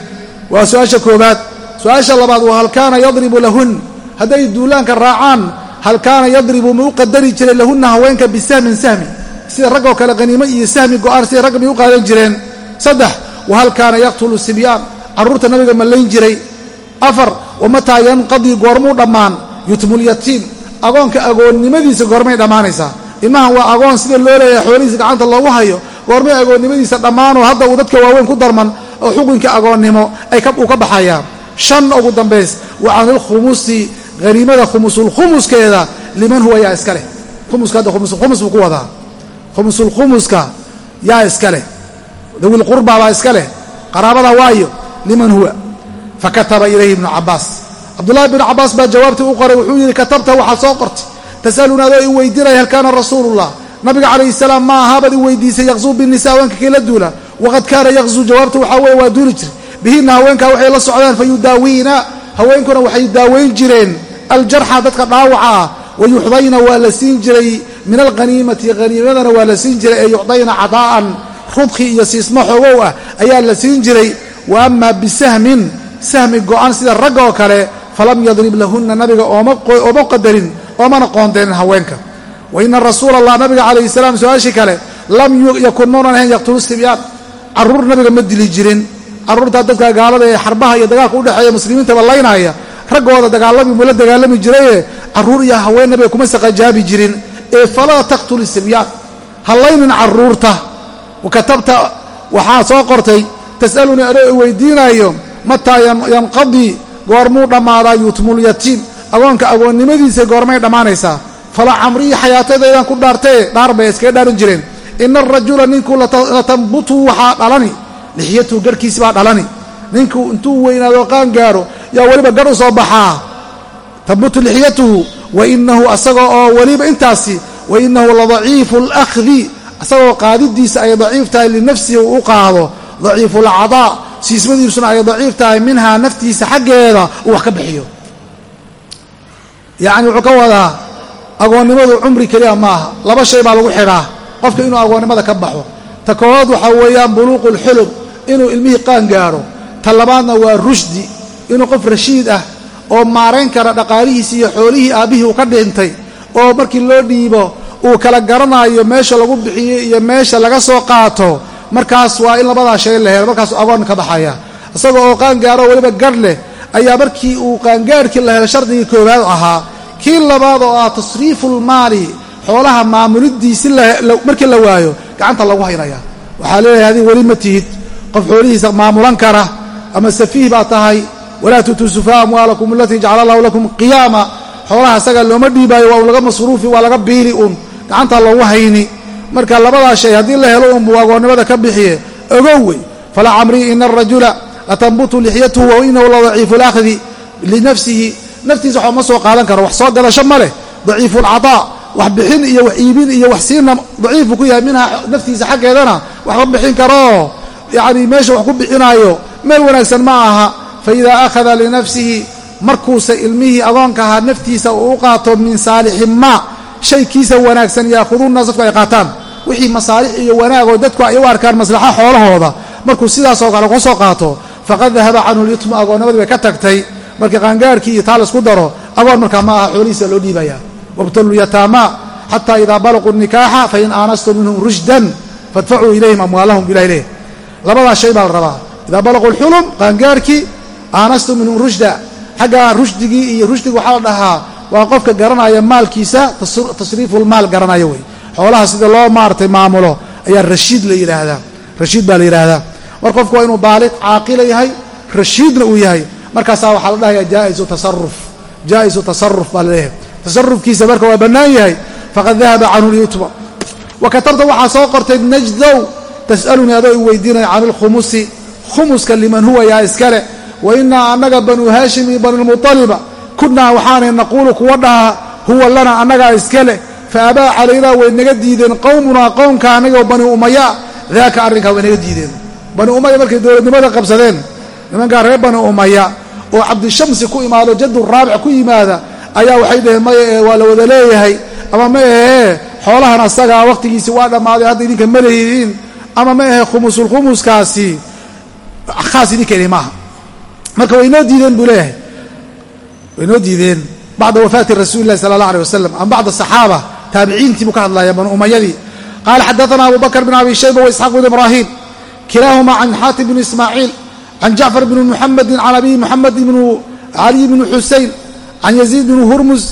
Speaker 1: waa su'aasha koobaad su'aasha labaad waa hal kaana yadribu lahun hadday duulaanka raacaan hal kaana yadribu ma u qadari jiray lahunna haweenka bisahmin sahmi sida raggoo kale qaniimo iyo sahmi go'aan sida ragga may u qaadan jireen saddex wa hal kaana yaqtulu sibyaan carruurta nabiga ma layn jiray afar wamataa yanqadii goormuu dhammaan yutmulyatiim agoonka agoonnimadiisa goormay dhammaanaysaa ilmahan waa agoon sida loo leeyahay xoolihiisa gacanta loogu hayo. Goormay agoonnimadiisa dhammaanoo hadda uu dadka waaweyn ku darman oo xukunka agoonnimo uu ka baxayaa shan ugu dambays wa canilkhumusi haniimada khumusulkhumuskeeda liman huwa yaa iska leh. Khumuska hadda khumusulkhumus buu ku wadaa. Khumusulkhumuska yaa iska leh. Dawilqurba baa iska leh. Qaraabada waayo liman huwa. Fakataba ilayhi ibnu cabaas cabdullahi bnu cabaas baa jawaabtii u qoray wuxuu yidhi katabta waxaad soo qortay tasaluna adoo i weydiinaya hal kaana rasuulullah? Nabiga calayhi salaam ma ahaabad i weydiisay yaqzuu binisa haweenka kiila duula. Waqad kaana yaqzuu jawaabta waxaa weeye waa duuli jir bihina haweenkaa waxay la socdaan fa yudaawiina haweenkuna waxay daaweyn jireen. Aljarxa dadka dhaawaca ah wa yuxdayna waa la siin jiray. Min alghaniimati haniimadana waa la siin jiray ee yucdayna cadaa'an. Rudki iyo siismo xoogow ah ayaa la siin jiray. Wa ama bisahmin sahmi go'an sida ragga oo kale falam yadrib lahunna nabiga ooma qadarin oomana qoondeenin haweenka. Wa ina rasuula allah nabiga calayhi salaam su'aashii kale lam yakun maunan ahayn yaqtulu sibyaan carruur nabiga ma dili jirin. Carruurtaa dadka gaalada ee xarbaha iyo dagaalka udhexeeya muslimiintaba laynaya raggooda dagaalamii mula dagaalami jiraye carruur iyo haween nabiga kuma saqajaabi jirin. Ee falaa taqtuli sibyaan ha laynin carruurta wakatabta waxaa soo qortay tas'alunii adoo i weydiinaayo mataa yanqadii goormuu dhammaadaa yutmulyatiim agoonka agoonnimadiisa goormay dhammaanaysaa. Fala camrii xayaatadaydaan ku dhaartae dhaar bay iskaga dhaaran jireen. Ina arajula ninku latambutu waxaa dhalani. Lixyatuhu garhkiisi baa dhalani. Ninku intuu weynaado qaan gaaro yaa weliba garh u soo baxaa. Tambutu lixyatuhu wainahu asaga oo weliba intaasi wainahu ladaciifu alakhdi asagoo qaadidiisa ay daciif tahay linafsihi uu u qaado. Daciifu alcadaa siismadiisuna ay daciif tahay minhaa naftiisa xaggeeda uu wax ka bixiyo yacni wuxuu ka wadaa agoonnimadu cumri keliya maaha. Laba shay baa lagu xidhaa qofka inuu agoonnimada ka baxo. Ta koowaad waxaa weeyaan buluuqu lxulub inuu ilmihii qaan gaaro. Ta labaadna waa rushdi inuu qof rashiid ah oo maarayn kara dhaqaalihiisi iyo xoolihii aabbihii uu ka dhintay oo markii loo dhiibo uu kala garanayo meesha lagu bixiyey iyo meesha laga soo qaato. Markaas waa in labadaa shay la helo markaasuu agoon ka baxaya. Isaga oo qaangaaro weliba garh leh ayaa markii uu qaangaarhkii la helo shardigii koowaad ahaa kii labaad oo ah tasriifulmaali xoolaha maamulidiisi markii la waayo gacanta lagu haynaya. Waxaa leeyahay adig weli ma tihid qof xoolihiisa maamulan kara ama safiih baa tahay walaa tutuu sufaa amwaalakum alatii jacala allahu lakum qiyaama xoolaha isaga looma dhiibaayo waa un laga masruufi waa laga biili uun gacanta loogu hayni. Marka labadaa shay haddii la helo unbuu agoonnimada ka bixiye ogow wey. Falaa camrii ina arajula latambutu lixyatuhu wa inahu ladaciifu lakhdi linafsihi. Naftiisa waxba ma soo qaadan karo wax soo gadasho ma leh. Daciifu lcadaa wax bixin iyo wax iibin iyo wax siina daciifu ku yahay minha naftiisa xaggeedana waxma bixin karo. Yacni meesha wax ku bixinaayo meel wanaagsan ma aha. Fa idaa akhada linafsihi markuuse ilmihii agoonka ahaa naftiisa uu u qaato min saalixi maa shaykiisa wanaagsan yaakhuduun naas dadku ay qaataan. Wixii masaalix iyo wanaagoo dadku ay u arkaan maslaxa xoolahooda markuu sidaasoo kale ka soo qaato faqad dahaba canhu lyutmu agoonnimadii bay ka tagtay. Markii qaangaarhkii iyo taa la isku daro agoon markaa ma aha xoolihiisa loo dhiibaya. Wabtalu lyataama xata idaa balaquu nikaaxa fain aanastum minhum rushdan fadfacuu ilayhim amwaalahum bilah leh labadaa shay baa la rabaa. Idaa balaquu lxulum qaangaarhkii aanastum minhum rushda. Xagga rushdigii iyo rushdiga waxaa la dhahaa waa qofka garanaya maalkiisa tasriifulmaal garanaya wey. Xoolaha sida loo maaratay maamulo ayaa rashiid la yidhaahdaa. Rashiid baa la yidhaahdaa mar qofku waa inuu baaliq caaqila yahay rashiidna uu yahay. Markaasaa waxaa la dhahaya jaaisu tasaruf jaa'isu tasaruf baa la leeyahay tasarufkiisa marka waa bannaan yahay faqad dahaba canhu lyutma wa katabta waxaa soo qortay najdow tas'alunii adoo i weydiinaya can ilkhumusi khumuska liman huwa yaa iskale. Wa innaa annaga banuu haashim iyo banulmuطaliba kunnaa waxaanay naquulu kuwa dhaha huwa lana annagaa iskale. Fa abaa calaynaa way naga diideen qowmunaa qowmka annagoo bani umaya daaka arrinkaa way naga diideen bani umaya markay dowladnimada qabsadeen nimankaa reer bani umaya oo cabdishamsi ku imaado jaddu raabic ku yimaada ayaa waxay dhaheen maya ee waa la wada leeyahay ama ma ahee xoolahan asagaa wakhtigiisii waa dhammaaday hadda idinka ma lehidiin ama ma ahe khumusulkhumuskaasi khaas idinka idhi maaha. Marka way noo diideen buu leeyahay. Way noo diideen. Bacda wafaati rasuuli lahi sala allah aleh wasalam ama bacda saxaaba taabiciintii buu ka hadlaya banu umayadii qaala xadaana abu bakr bn abi shayba waisxaaq bn ibrahim kilaahumaa can xaatim bn ismaaciil can jacfar bni muxamedin can abi muxamed ibnu caliy bni xusein can yaziid bni hurmus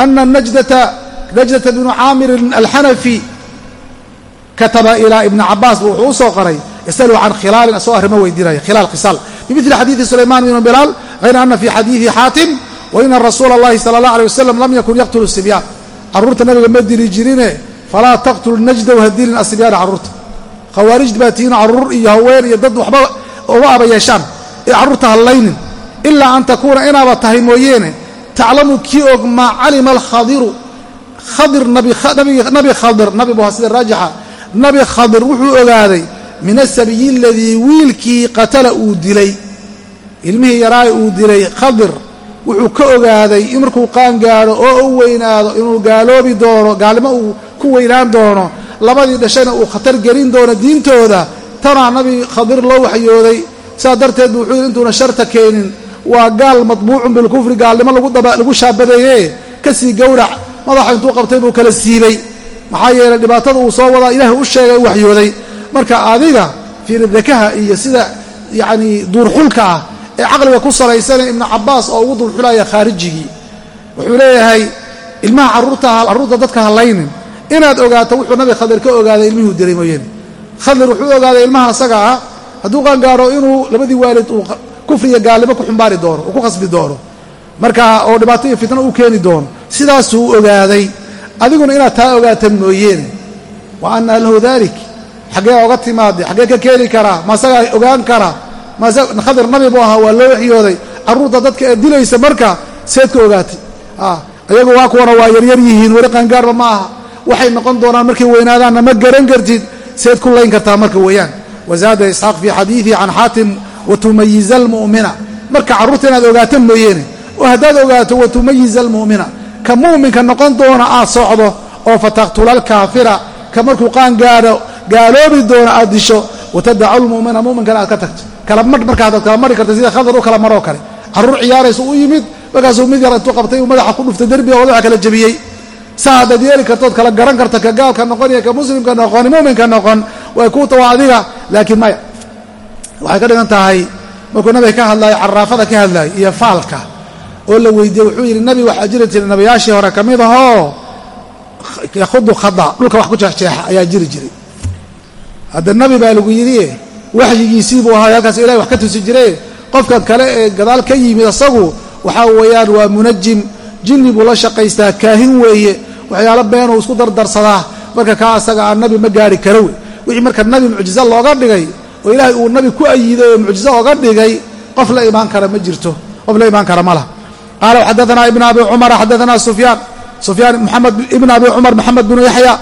Speaker 1: ana najdata najdata bnu caamirin alxanafi kataba ilaa ibni cabaas bu wuxuu u soo qoray is'aluu can khilaalin asagoo arrimo weydiinaya khilaal khisaal bimili xadiidi sulaymaan ibn bilaal hayr ana fii xadiidi xaatim waina rasuula allahi sala allah alay wasalam lam yakun yaqtulu sibyaan carruurta nabiga ma dili jirine falaa taqtulu najda wahadilin asibyaana carruurta khawaarijdi baa tihiin carruur iyo haween iyo dad waxba uma aba yeeshaan ee carruurta hallaynin ilaa an takuuna inaaba tahay mooyeene taclamu kii og maa calima alkhadiru. Khadir nabi khadir nabi bu sida raajixa. Nabi khadir wuxuu ogaaday min asabiyi aladii wiilkii qatala uu dilay. Ilmihii yaraaye uu dilay khadir wuxuu ka ogaaday in markuu qaangaadho oo u weynaado inuu gaaloobi doono gaalnimo uu ku weynaan doono labadii dhashayna uu khatar gelin doono diintooda tanaa nabi khadir loo waxyooday. Sidaa darteed bu wuxuu yidhi intuuna sharta keenin. Waa gaal matbuucun bilkufri gaalnimo lagu shaabadeeye ka sii gowrac. Madaxa intuu qabtay buu kala siibay. Maxaa yeelay dhibaatada uu soo wadaa ilaahay u sheegay u waxyooday. Marka adiga fiiridakaha iyo sida yacanii duurxulka ah ee caqliga ku salaysana ibnu cabaas oo ugu dulxulaya khaarijigii wuxuu leeyahay ilmaha carruurta dadka hallaynin inaad ogaato wuxuu nabi khadir ka ogaaday ilmihuu dilay mooyaane khadir wuxuu ogaaday ilmahan asaga ah hadduu qaangaaro inuu labadii waalid uu kufriya gaalnimo ku xumbaari doono uu ku khasbi doono marka oo dhibaato iyo fitno uu keeni doono sidaasuu ogaaday. Adiguna inaad taa ogaata mooyeene wa anna lahu dalik xaggee oga timaade xaggee ka keeni karaa ma asagaa ogaan kara. Khadir nabi buu ahaa waa loo waxyooday. Carruurta dadka ee dilaysa marka seed ka ogaatay. Ayagu waa kuwana waa yaryar yihiin weli qaangaarba ma aha waxay noqon doonaan markay weynaadaanna ma garan kartid seed ku layn kartaa marka weeyaan. Wazaada isxaaq fii xadiidihi can xaatim watumayiza almu'mina. Marka carruurta inaad ogaato mooyeene oo haddaad ogaato watumayiza almu'mina. Ka mu'minka noqon doona aad socdo oo fataqtula alkaafira. Ka markuu qaangaadho gaaloobi doono aad disho watadacu lmu'mina mu'minkana aad ka tagto. Kalamar markaad kala mari karta sida khadar u kala maroo kale. Carruur ciyaaraysa u yimid markaasuu mid yar intuu qabtay uu madaxa ku dhuftay derbiga wadaxa kala jebiyey saa haddaad yeeli kartood kala garan karta ka gaalka noqon iyo ka muslimka noqon mu'minka noqon way kuu tawa adiga. Laakiin maya waxay ka dhigan tahay markuu nabiga ka hadlayo caraafada ka hadlayo iyo faalka oo la weydiiyey wuxuu yidhi nabi waxaa jiri jiray nabiyaashii hore ka mid ahoo yakhudu khada dhulka wax ku jeexjeexa ayaa jiri jiray. Hadda nabi baa lagu yidhi waxyigiisii buu ahaa halkaas ilahay wax ka tusi jire qofkan kale ee gadaal ka yimid asagu waxaa weeyaan waa munajim jinni buu la shaqaystaa kaahin weeye waxyaalo beenuu isku dardarsadaa marka kaa asaga aan nabi ma gaari karo wey wixii marka nabi mucjizo looga dhigay oo ilaahay uu nabi ku ayiday oo mucjizo oga dhigay qof la imaan kara ma jirto qof la imaan kara ma laha. Qaala xadaanaa ibn abi cumara xadaanaa sufyaan. Sufyaan maxamed ibn abi cumar maxamed bnu yaxya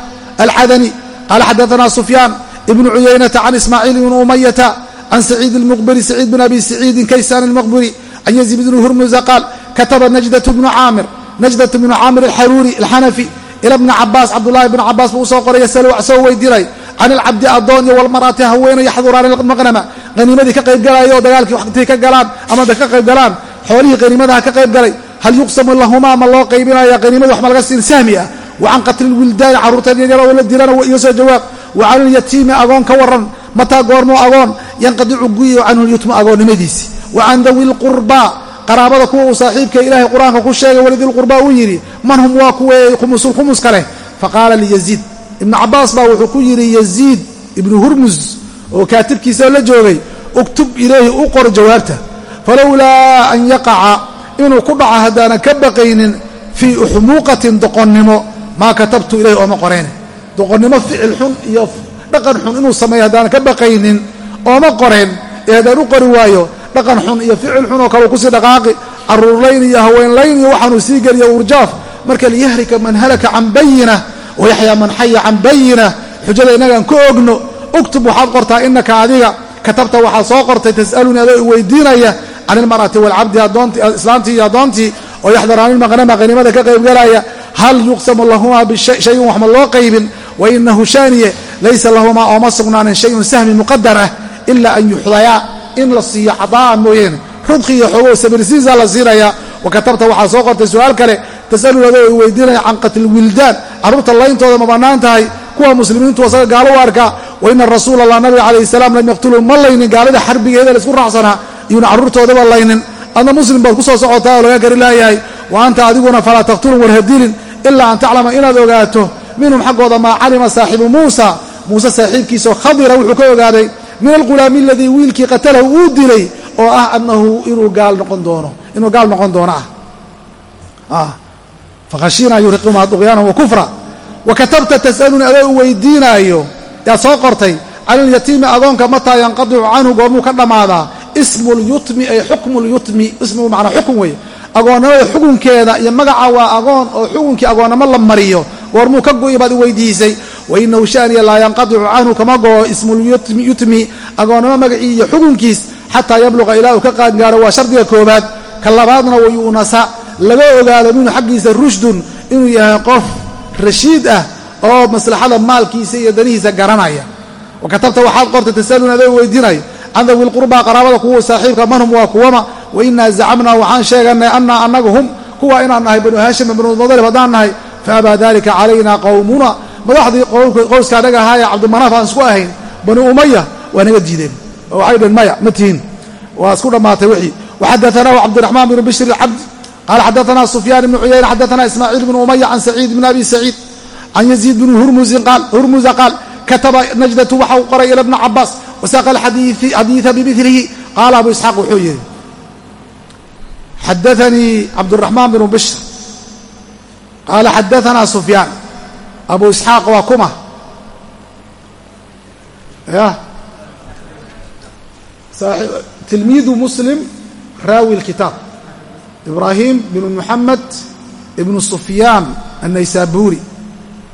Speaker 1: alcadani qaala xadaanaa sufyaan ibnu cuyaynata can ismaaciil ibni umayata can saciid اlmuqbiri saciid bn abi saciidin kaysaan اlmuqbiri can yaziid bni hurmuza qaal kataba najdatu bnu caamir najdatu bnu caamir alxaruuri alxanafi ila bni cabaas cabdulahi bni cabaas buu u soo qoray soo weydiinay can ilcabdi adoon iyo walmar'ati haweenay yaxduraan ilmaqnama haniimadii ka qaybgalaya oo dagaalkii waqtii ka galaan ama ka qayb galaan xoolihii haniimadaha ka qayb galay hal yuqsamu lahumaa ma loo qaybinaya haniimada wax ma laga siin sahmi ah wa can qatli lwildaani carruurta yaryar oo la dilana iga soo jawaab wa can ilyatiimi agoon ka waran mataa goormuu agoon yanqadicu guyo canhu agoonnimadiisi wa dawi lqurbaa qaraabada kuwa uu saaxiibka ilaahay qur'aanka ku sheegay walidilqurbaa uu yidhi man hum waa kuwe khumusulkhumuska leh? Faqaala liyaziid ibnu cabaas baa wuxuu ku yidhi yaziid ibnu hurmus oo kaatibkiisa la joogay uktub ilayhi u qor jawaabta. Falowlaa an yaqaca inuu ku dhaco haddaanan ka baqaynin fii uxmuuqatin doqonnimo maa katabtu ilayhi ooma qoreen. Doqonnimo ficil xun iyo dhaqan xun inuu sameeyo haddaanan ka baqaynin ooma qoreen ee haddaan u qori waayo dhaqan xun iyo ficil xun oo kale ku sii dhaqaaqi. Caruurlayn iyo haweenlayn iyo waxaanuu sii geliya urjaaf. Marka liyahlika man halaka can bayina wayaxyaa man xaya can bayina xujada innagaan ka ogno uktub waxaad qortaa inaka adiga katabta waxaad soo qortay tas'alunii adoo i weydiinaya can ilmar'ati waalcabdi islaantii iyo addoontii oo yaxdaraani maqnama qaniimada ka qaybgalaya hal yuqsamu lahumaa bishayin waxma loo qaybin wa inahu shaaniye laysa lahumaa ooma sugnaanin shayun sahmi muqadar ah ilaa an yuxdayaa in la siiyo cadaa'an mooyeene rudqi iyo xoogow sabirsiisa la siinayaa wa katabta waxaa soo qortay su'aal kale. Tasalun adoo ay weydiinaya can qatli wildaan. Carruurta layntooda ma bannaan tahay. Kuwa muslimiintu asaga gaalo u arkaa wa ina rasuula allah nabiga calayhi salaam lam yaqtuluu ma laynin. Gaalida xarbigeeda la isku raacsanaa iyuna carruurtoodaba laynin. Adna muslim baad ku soo socotaa oo laga gari laayahay. Wa anta adiguna falaa taqtulun warhadilin. Ilaa an taclama inaad ogaato. Minhum xaggooda maa calima saaxibu muusa. Muuse saaxiibkiisaoo khadira wuxuu ka ogaaday min alghulaami aladii wiilkii qatalahu uu dilay oo ah anahu inuu gaal noqon doono inuu gaal noqon doono ah fakhashiina yuriquma duqyaanahu wa kufra wa katabta tas'aluni adoo u weydiinaayo yaad soo qortay cala alyatiimi agoonka mataa yanqadicu canhu goormuu ka dhammaadaa ismu lyutmi ay xukmu lyutmi ismu macnaa xukun weeye agoonnimada xukunkeeda iyo magaca waa agoon oo xukunkii agoonnimo la mariyo goormuu ka go'i baad i weydiisay wa inahu shaniya laa yanqadicu canhu kama go'o ismuyutmi agoonnimo magacii iyo xukunkiis xataa yabluqa ilaa uu ka qaangaaro waa shardiga koobaad ka labaadna wayu'nasa laga ogaado minhu xaggiisa rushdun inuu yahay qof rashiid ah oo maslaxada maalkiisa iyo danihiisa garanaya. Wa katabta waxaad qortay tasalun adoo weydiinayo can dawi lqurbaa qaraabada kuwa saaxiibka manhum waa kuwama wa inaa zacamnaa waxaan sheeganay anaa anagu hum kuwa inaan nahay banu haashim banumudalib haddaan nahay faabaa dalika calayna qowmuna madaxdii qowska anaga ahaayee cabdimanaaf aan isku ahayn banu umaya waa naga diideen. Oo waxay dheen maya ma tihin waa isku dhammaatay wixii. Waxadaanaahu cabdiraxmaan bnu bishr alcabdi. Qaala xadaanaa sufyaan ibnu cuyayna xadaanaa ismaaciil bnu umaya can saciid bn abi saciid can yaziid bni hurmuza qaal kataba najdatu waxa uu qoray ila bna cabaas wasaaqa alxadiida bimilihi qaala abu isxaaq wuxuu yidhi xadaanii cabduraxmaan bnu bishr. Qaala xadaanaa sufyaan abu isxaaq waa kuma. Ya. Tilmiidu muslim raawi lkitaab ibraahim bnu muxamed ibnu sufyaan annaysaabuuri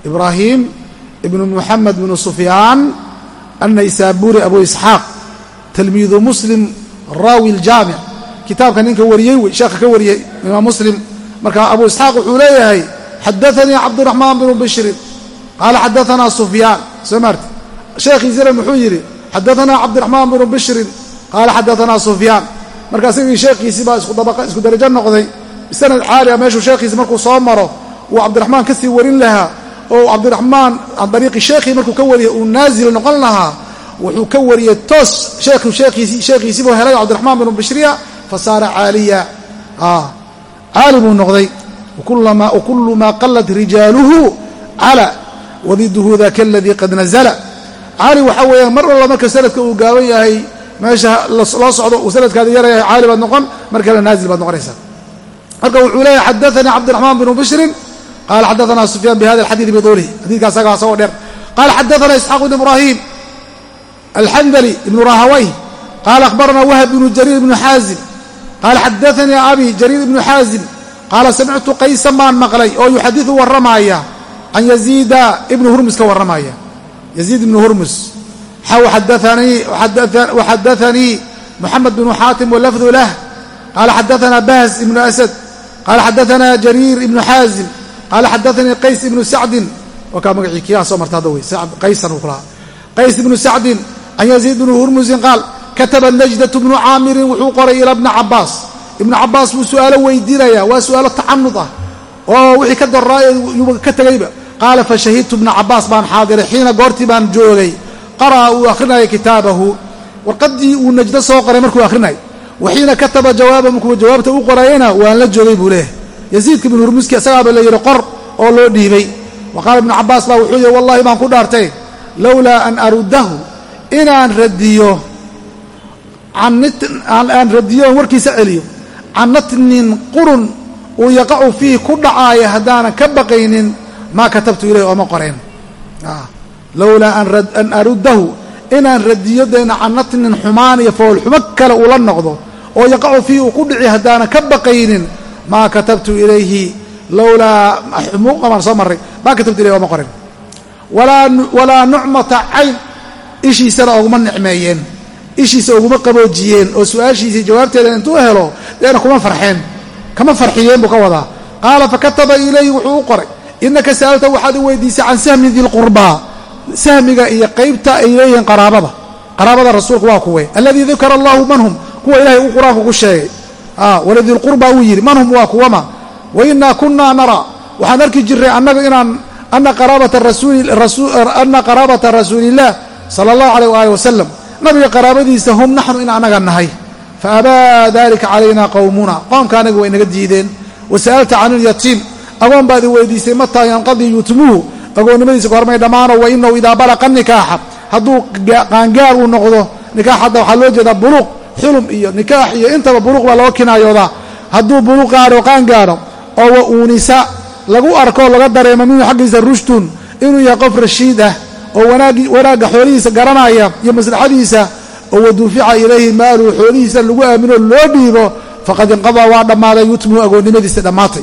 Speaker 1: ibraahim ibnu muxamed bnu sufyaan annaysaabuuri abu isxaaq tilmiidu muslim raawi ljaamic kitaabka ninka wariyey wey sheekha ka wariyey imaam muslim. Marka abu isxaaq wuxuu leeyahay xadaanii cabdiraxmaan bnu bishrin qaala xadaanaa sufyaan soo maarti sheekhiisina muxuu yidhi xadaanaa cabdiraxmaan bnu bishrin qaala xadaanaa sufyaan marka isagii sheekhiisii baa isku darajo noqday sanad caali a meeshuu sheekhiisi markuu soo maro uu cabdiraxmaan ka sii warin lahaa oo cabdiraxmaan can dariiqi sheekhii markuu ka wariyay uu naazil noqon lahaa wuxuu ka wariyey toos sheekhiisiibuu helay cabdiraxmaan bnu bishriya fa saara caaliya caali buu noqday wakulu maa qalat rijaaluhu cala wadiduhu daka aladii qad nazla caali waxaa weeyaan mar alla marka sanadka uu gaaban yahay meesha loo socdo uu sanadkaada yarayahay caali baad noqon mar kale naazil baad noqonaysaa marka wuxuu leeyahy xadaanii cabdiraxmaan bnu bishrin qala xadaana sufyaan bihada alxadiidi biduulihi xadidka asagaa asagoo dheer qala xadaana isxaaq bn ibraahim alxandali ibnu rahaway qala akhbarana wahb bnu jariir ibnu xaazim qala xadaanii abi jariir ibnu xaazim qaala samictu qaysan baan maqlay oo yuxadiu warramaaya can yaziida ibnu hurmus ka warramaya. Yaziid ibnu hurmus. Waxadaanii muxamed bnu xaatim walafdu lah. Qaala xadaana bahs ibnu asad. Qaala xadaana jariir ibnu xaazim qaala xadaanii qays ibnu sacdin. Waa kaa magacii kiyaa soo marta hadda wey qaysan uu ku lahaa qays ibnu sacdin can yaziid bni hurmusin qaal kataba bnu caamirin wuxuu qoray ila bni cabaas ibnu cabaas buu su'aalo weydiinaya waa su'aalo tacanud ah oo wixii ka daraa yuuba ka tegayba. Qaala fashahidtu bna cabaas baan xaadiray xiina goortii baan joogay. Qara'a uu akhrinaya kitaabahu. Warqaddii uu najdo soo qoray markuu akhrinay. Waxiina kataba jawaaba markuu jawaabta u qorayana waan la joogay buu leeyahay. Yaziidka ibnu hurmuski isagaaba la yidhi qor oo loo dhiibay. Wa qaala ibnu cabaas baa wuxuu yihi wallahi baan ku dhaartay. Lowlaa an aruddahu inaan radiyo aan radiyo on warkiisa celiyo can natnin qurun uu yaqacu fiihi ku dhacaaya haddaanan ka baqaynin maa katabtu ilayh ooma qoreen. Lowlaa an aruddahu inaan radiyo deena can natnin xumaan iyo foolxumo kale uu la noqdo oo yaqacu fiihi uu ku dhici haddaanan ka baqaynin maa katabtu ilayhi lowlaa xumuuqamaan soo marray maa katabtu ilayhi ooma qoreen. Walaa nucmata cayn ishiisana oguma nicmeeyeen ishiisa oguma qaboojiyeen oo su'aashiisii jawaabteeda intuu helo deena kuma farxeen. Kama farxiyeen buu ka wadaa. Qaala fakataba ilayhi wuxuu u qoray innaka sa'alta waxaad i weydiisay can sahmi dilqurbaa sahmiga iyo qaybta ay leeyihiin qaraabada. Qaraabada rasuulku waa kuwe. Alladii dakara allahu man hum? Kuwa ilahay uu qur'aanku ku sheegay. Walidilqurba uu yidhi. Man hum waa kuwama wa innaa kunnaa nara. Waxaan arki jirray annaga inaan ana qaraabata rasuulillaah sala allahu alayh waali wasalam nabiga qaraabadiisa hum naxnu in annaga nahay. Faabaa dalika calayna qowmuna qoomka anaga way naga diideen. Wasa'alta can ilyatiim agoon baad i weydiisay mataa yanqadii yutmuhu agoonnimadiisa goormay dhammaano wa inahu idaa balaqa nikaaxa. Hadduu qaangaar uu noqdo nikaax hadda waxaa loo jeedaa buluuq xulum iyo nikaax iyo intaba buluuq baa loo kinaayoodaa. Hadduu buluuq gaadho qaangaadho oo wa uunisa lagu arko laga dareemo minhu xaggiisa rushtun inuu yahay qof rashiid ah oo wanaagga xoolihiisa garanaya iyo maslaxadiisa oo waduufica ilayhi maaluhu xoolihiisa lagu aamino loo dhiibo faqad inqadaa waa dhammaaday yutmuhu agoonnimadiisa dhammaatay.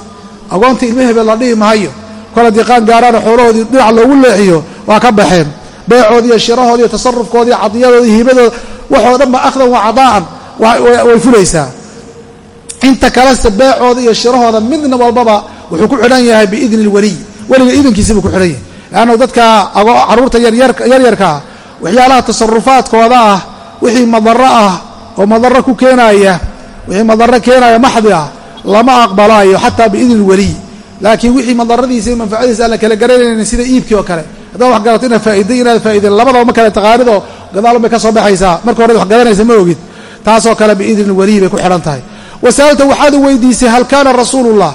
Speaker 1: Agoonta ilma hebel la dhihi mahayo kol qaan gaaraana xoolahoodii dhinac loogu leexiyo waa ka baxeen. Beecoodi iyo shirahoodi iyo tasarufkoodi iyo cadiyadooda iyo hibadooda waxoo dhan ba akhdan wa cadaa'an way fulaysaa. Inta kalese beecooda iyo shirahooda midna walbaba wuxuu ku xidhan yahay biidni lweliy weliga idankiisa buu ku xidhan yahay leannu dadka carruurta yaryarkaa waxyaalaha tasarufaadkooda ah wixii madaro ah oo madaro ku keenaya wixii madaro keenaya maxdi ah lama aqbalayo xataa biidni lweliy laakiin wixii madaradiisa iyo manfacadiisa aan la kala garanaynin sida iibkii oo kale. Haddaad wax garato inaad faa'iday inaad faa'idayn labadaba ma kale taqaanidoo gadaalun bay ka soo baxaysaa. Marka hore wax garanaysa ma ogid. Taasoo kale biidni lweliy bay ku xidhan tahay. Wasa'alta waxaad weydiisay hal kaana rasuulullah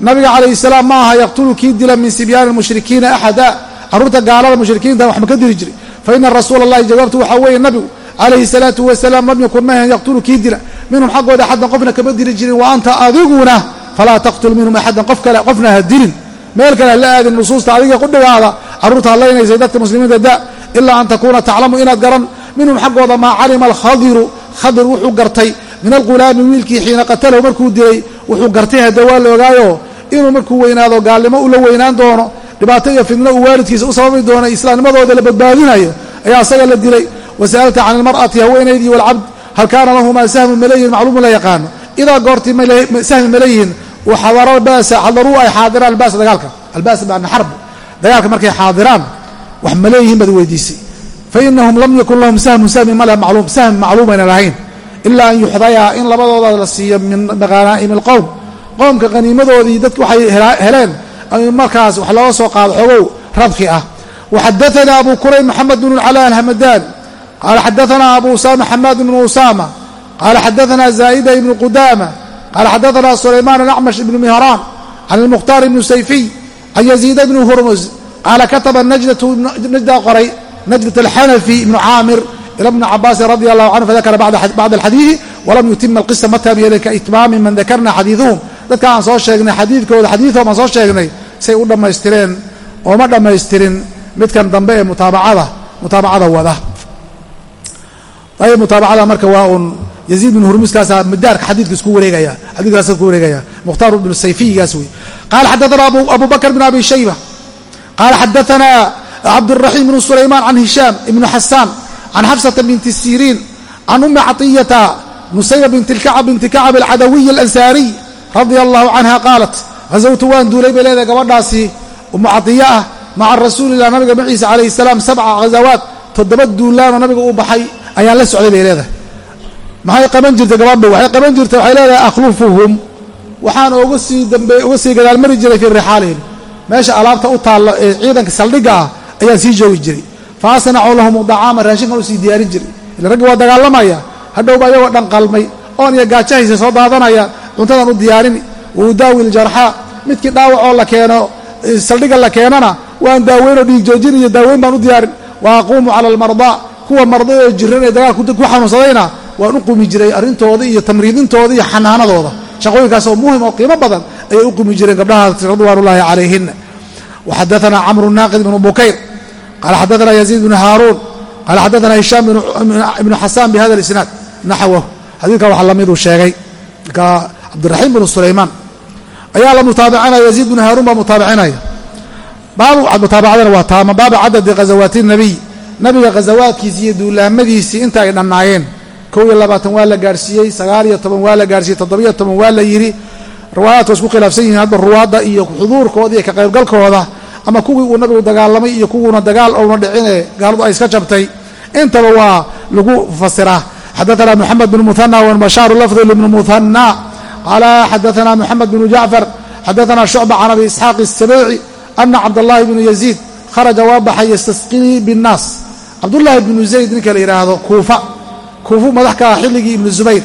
Speaker 1: nabiga calayhi salaam ma aha yaqtulu kii dila min sibyaani mushrikiina axada. Carruurta gaalada mushrikiinta wax ma ka dili jiri. Fa ina rasuula allahi jawaabtu waxaa weeye nabigu calayhi salaatu wasalaam lam yakun ma ahan yaqtulu kii dila. Minhum xaggooda axadan qofna kama dili jirin wa anta adiguna falaa taqtul minhum axadan qof kale qofna ha dilin. Meel kale hala aadin nusuusta adiga qudhigaada carruurta hadlaynaysay dadka muslimiinta da ilaa an takuuna taclamu inaad garan. Minhum xaggooda maa calima alkhadiru khadir wuxuu gartay. Min alghulaami wiilkii xiina qatalahu markuu dilay wuxuu gartay hadda waa la ogaayo inuu markuu weynaado gaalnimo ula weynaan doono dhibaato iyo fidno uu waalidkiisa u sababi doono islaamnimadooda la badbaadinayo ayaa asaga la dilay wasa'alta can ilmar'ati haweenaydii walcabd hal kaana lahumaa sahmun malayihin macluumun la yaqaano. Idaa goortii sahmi malayihin uu xadaro baasa xadaruu ay xaadiraan albaasa dagaalka. Albaasa bacna xarb dagaalka markay xaadiraan wax maleeyihiin baad weydiisay. Fa inahum lam yakun lahum sahmun sahmi male macluum sahmi macluumayna lahayn ilaa an yuxdayaa in labadooda la siiyo min khanaa'imi alqowm qoomka haniimadoodii dadku waxay heleen. Markaas wax looga soo qaado xoogow rabki ah. Waxadaana abu kurayb maxamed bn cala alhamadaan qaala xadaana abu usama xamaad bnu usama qaala xadaana zaa'ida ibnu qudaama. Qaala xadaana sulaymaan alacmash ibnu mihraan. Can almukhtaar ibnu sayfiy. Can yaziida bni hurmus qaala kataba najda qoray najdat alxanafi ibnu caamir ila bni cabaasin radi allahu canhu fadakara bacda alxadiidi walam yutima alqisa mata biyadin kaitmaami man dakarna xadiiduhum dadka aan soo sheegnay xadiidkooda xadiidhom aan soo sheegnay. Say u dhammaystireen ooma dhammaystirin. Midkan dambe ee mutaabacada mutaabacada wada. Ayb mutaabacada marka waa uun yaziid bin hurmuskaasaa madaarka xadiidka isku wareegaya xadidkaas isku wareegaya. Mukhtaar ibnu sayfiyigaas wey qaala xadaana abu bakr bn abi shayba. Qaala xadaana cabduraxiim bnu sulaymaan can hishaam ibnu xasaan can xafsata binti siriin can umi caطiyata nusayba binti kacab alcadawiy alansaariy radia allahu canha qaalat hazawtu waan duulay bay leedahay gabadhaasi. Umu cadiya ah maca rasuulilah nabiga maciisa calayhi salaam sabca ghazawaat toddoba duulaanoo nabiga uu baxay ayaan la socday bay leedahay. Maxay qaban jirtay gabadhu waxay qaban jirtay waxay leedahay akhlufuhum. Waxaan uga sii dambe uga sii gadaalmari jiray fii rixaalihim. Meesha alaabta u taallo ee ciidanka saldhigga ah ayaan sii joogi jiray. Fa asnacu lahum dacaama raashinkan u sii diyaarin jiray. Ila raggi waa dagaalamaya. Hadhowba ayagoo dhan oon iyo gaajahaysa soo daadanaya cuntadan u diyaarini wa udaawi ljarxaa midkii dhaawacoo la keeno saldhigga la keenana waan daaweynoo dhiig joojin iyo daaweyn baan u diyaarin. Wa aquumu cala almardaa kuwa marday oo jiran ee dagaalku ku xanuunsadayna waan u qumi jiray arrintooda iyo tamriidintooda iyo xanaanadooda. Shaqooyinkaas oo muhiim oo qiimo badan ayay u qumi jireen gabdhahaas ridwaan ullaahi calayhina waxadaana camru naaqid bnu bukayr qaala xadaana yaziid bnu haaruun qaala xadaana hishaam ibnu xasaan bihada isnaad naxwahu xadiidka waxa lamiduu sheegay marka cabdiraxiim bnu sulaymaan ayaa la mutaabicinaya yaziid bnu haaruun baa mutaabicinaya baabu mutaabacadana waa taama baabu cadadi ghazawaati nabiy. Nabiga ghazawaadkiisi iyo duulaamadiisii inta ay dhannaayeen kow iyo labaatan waa la gaarsiiyey sagaal iyo toban waa la gaarsiiyey toddobiyo toban waa la yidhi. Riwaayaadka isku khilaafsan yihiin hadba ruwaadda iyo xuduurkooda iyo ka qaybgalkooda ama kuwii uu nabigu dagaalamay iyo kuwuuna dagaal ouna dhicine gaaladu ay iska jabtay intaba waa lagu fasiraa xadaana moxamed bn muhana wbashaaru lafdu libn muhana qaala xadaana moxamed bnu jacfar xadaana shucba can abi isxaaq الsabeeci ana cabdاllahi bnu yaziid kharaja waa baxay yastasqii bاnnaas cabdullaahi bnu zayd ninka la yidhaahdo kuufa kuufu madax ka ah xilligii ibnu zubayr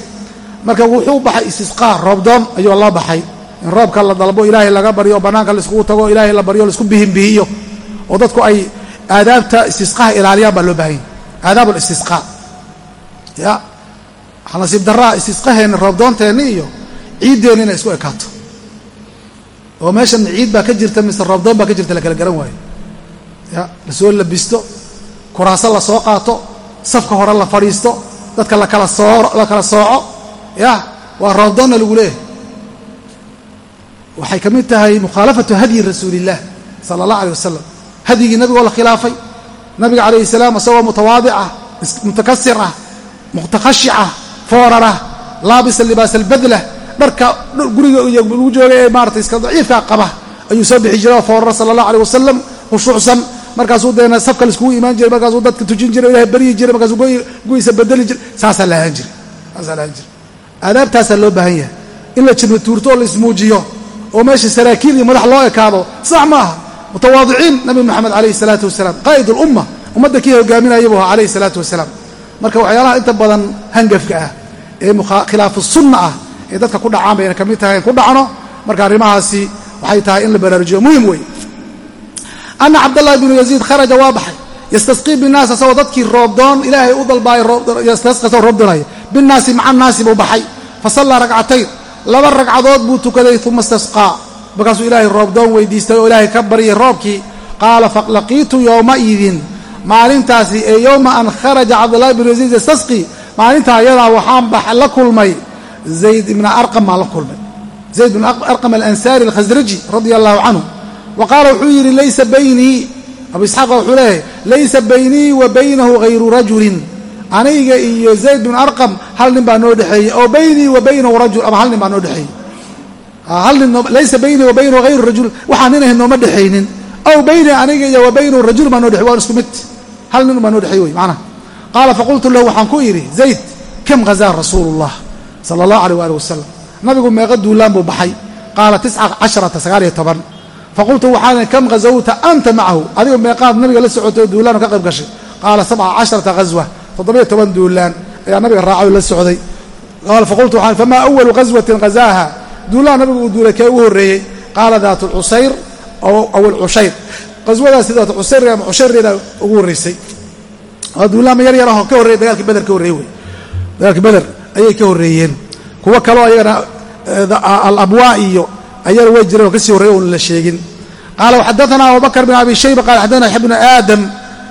Speaker 1: marka wuxuu baxay istisqaa roobdoon ayuu la baxay in roobka la dalbo ilaahay laga baryo oo bannaanka laiskugu tago ilaahay la baryo laisku bihinbihiyo oo dadku ay aadaabta istisqaha ilaaliyaan baa loo baahanya aadaab listisqaa ya nasiib daraa istisqaheenna roobdoonteenni iyo ciiddeenna inay isku ekaato. Oo meeshan ciid baa ka jirta mise roobdoon baa ka jirta la kala garan waayo. Ya la soo labisto kuraaso la soo qaato safka hore la fadhiisto dadka lakala soo la kala sooco. Ya waa roobdoonna lagu leeyahay. Waxay ka mid tahay mukhaalafatu hadyi rasuuliillah sala allah aleh wasalam hadyigii nabigoo la khilaafay. Nabiga calayhi salaam isagoo mutawaadic ah mutakasir ah mutakashicah foorarah laabisa libaas albadlah dharka guriga lagu joogay ee maarata iska daciifka qaba ayuu soo bixi jiray oo foorara sala allah aleh wasalam khushuucsan markaasuu deena safka laiskugu imaan jiray markaasuu dadka tujin jiray ilahay baryi jiray markaasuu goyisa bedeli jiray saasaa lahaan jiray saasaa lahaan jiray. Aadaabtaasaa loo baahan yahay in la jirma tuurto oo la ismuujiyo oo meesha saraakiil iyo madax loo ekaado sax ma aha. Mutawaadiciin nabi moxamed calayhi salaatu wasalaam qaa'id ulumma ummadda kii hogaaminaya buu ahaa calayhi salaatu wasalaam marka waxyaalaha inta badan hangafka ah ee khilaafu sunna ah ee dadka ku dhacaan bayna ka mid tahay ku dhacno. Marka arrimahaasi waxay tahay in la baraarujiyo muhiim wey ana cabdاllahi bnu yaziid kharaja waa baxay yastasqii binaas asagoo dadkii roobdoon ilaahay u dalbaayastasqasoo roobdoonaya binaasi maca naasi buu baxay. Fasallaa ragcatayn laba ragcadood buu tukaday uma istasqaa. Markaasuu ilaahay roobdoon weydiistay oo ilaahay ka baryay roobkii. Qaala falaqiitu yowmaidin maalintaasi ee yowma an kharaja cabdullahi bnu yaziid yastasqii maalintaa ayadaa waxaan la kulmay. Zayd ibna arqam baan la kulmay. Zayd ibn arqam alansaari alkhasraji radia allahu canhu wa qaala wuxuu yidhi laysa baynii abu isxaaqa wuxuu leeyahay laysa baynii wa baynahu hayru rajulin. Aniga iyo zayd bin arqam hal nin baa noo dhexeeyey. Oo baynii wa baynahu rajul ama hal nin baa noo dhexeeyey. Nin laysa baynii wa baynahu hayru rajul waxaan nin ahayn nooma dhexaynin. Aw baynii aniga iyo wa baynahu rajul baa noo dhexey waan isku mid hal nin baa noo dhexey wey macnaha. Qaala faqultu lahu waxaan ku idhi zayd kam hazaa rasuulu llah sala allahu aleyh waali wasalam nabigu meeqa duulaan buu baxay. Qaala tisca casharata sagaal iyo toban. Faqultu waxaan kam hazawta anta macahu? Adiga meeqaad nabiga la socotay oo duulaan ka qayb gashay. Qaala sabca casharata ghaswa toddobiyo toban duulaan ayaa nabiga raacay oo la socday. Qaala faqultu waxaan famaa awalu ghaswatin ghazaaha? Duulaan nabigu uu duulay kee ugu horreeyey? Qaala daat lcusayr aw alcushayr ghaswadaasi daat cusayr ama cushayreeda ugu horreysay. Waa duulaama yar yar ahoo ka horreeyay dagaalkii beder ka horreeyey wey. Dagaalkii beder ayay ka horreeyeen. Kuwo kaleo ayagana alabwaa iyo ayana way jireen oo ka sii horrey oon la sheegin. Qaala xadaana abubakr bn abi shayba qala xadana yaxya bn aadam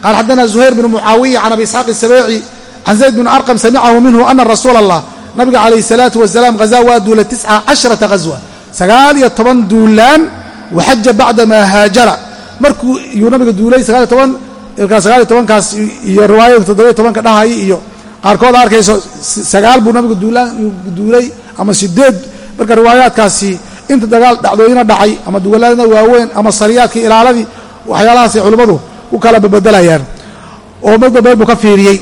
Speaker 1: qala xadana zuhayr bn mucaawiya can abi isxaaq isabeeci can zayd bn arqam samicahu minhu ana rasuula allah nabiga calayh salaatu wasalaam hazaa waa duulay tisca casharata ghaswa sagaal iyo toban duulaan waxaja bacdamaa haajara markuu yuu nabiga duulay sagaaliyo toban ilkaa sagaaliyo tobankaas iyo riwaayada toddobiyo tobanka dhahay iyo qaarkood arkayso sagaal buu nabigu duulay ama sideed marka riwaayaadkaasi inta dagaal dhacdooyina dhacay ama duwalaadna waaweyn ama sariyaadkii ilaaladii waxyaalahaasay culimmadu u kala babedelayaan oo midba meel buu ka fiiriyey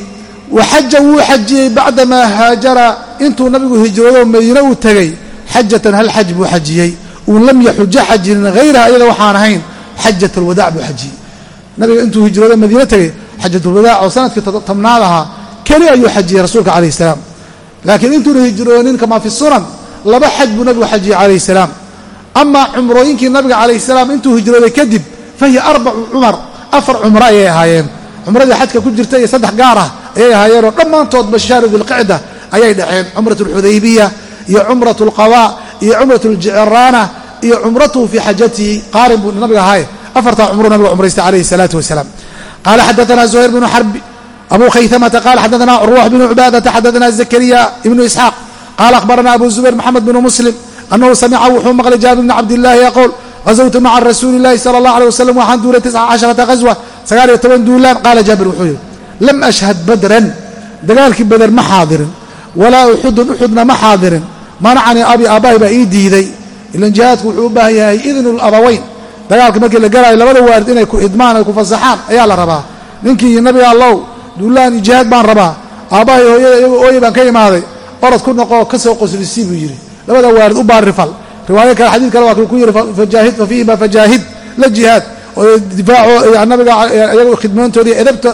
Speaker 1: wa xaja wuu xajiyey bacdamaa haajara. Intuu nabigu hijroodo madiine uu tegey xajatan hal xaj buu xajiyey. Uun lam yaxuja xajinin hayraha iyada waxaan ahayn xajat alwadaac buu xajiyey. Nabiga intuu hijroodo madiine tegey xajatulwadaac oo sannadkii tobnaad ahaa keli ayuu xajiyey rasuulka calayh salaam. Laakiin intuuna hijroonin kamaa fi sunan laba xaj buu nabigu xajiyey calayh salaam. Amaa cumrooyinkii nabiga calayh salaam intuu hijrooday kadib fahiya arbacu cumar afar cumro ayay ahaayeen. Cumradii xajka ku jirta iyo saddex gaar ah ayay ahaayeenoo dhammaantoodba shahru dilqicda ayay dhaceen. Cumrat alxudaybiya iyo cumrat alqadaa iyo cumrat aljicraana iyo cumratuhu fii xajatihi qaarin buu nabiga ahaaye. Afartaa cumruu nabiga cumraystay calayhi salaatu wasalaam. Qaala xadaana zuhayr bnu xarbi abu khaytamata qala xadaana curwax bnu cibaadata xadaana zakariya ibnu isxaaq. Qaala akhbarana abu zubayr maxamed bnu muslim annahu samica wuxuu maqlay jaabir bni cabdillaahi yaquul gazawtu maca rasuuli illahi sala allah aleh wasalam waxaan duulay tisca casharata ghaswa sagaal iyo toban duulaan. Qaala jaabir wuxuu yidhi lam ashhad badran dagaalkii beder ma xaadirin walaa uxudun uxudna ma xaadirin manacanii abi aabbahay baa ii diiday ilan jihaadku wuxuu u baahan yahay idnu labaweyn dagaalka markii la garaayo labada waarid inay ku idmaan ay ku fasaxaan ayaa la rabaa. Ninkii nabiga allow duulaan jihaad baan rabaa. Aabbahay hooyada iyagoo ooye baan ka imaaday. Orod ku noqoo ka soo qoslisii buu yidhi. Labada waarid u baarifal riwaayo kale xadiid kale waa ku yidhi fa fiihima fajaahid la jihaad oo difaaco nabiga iyago khidmoontoodii edabta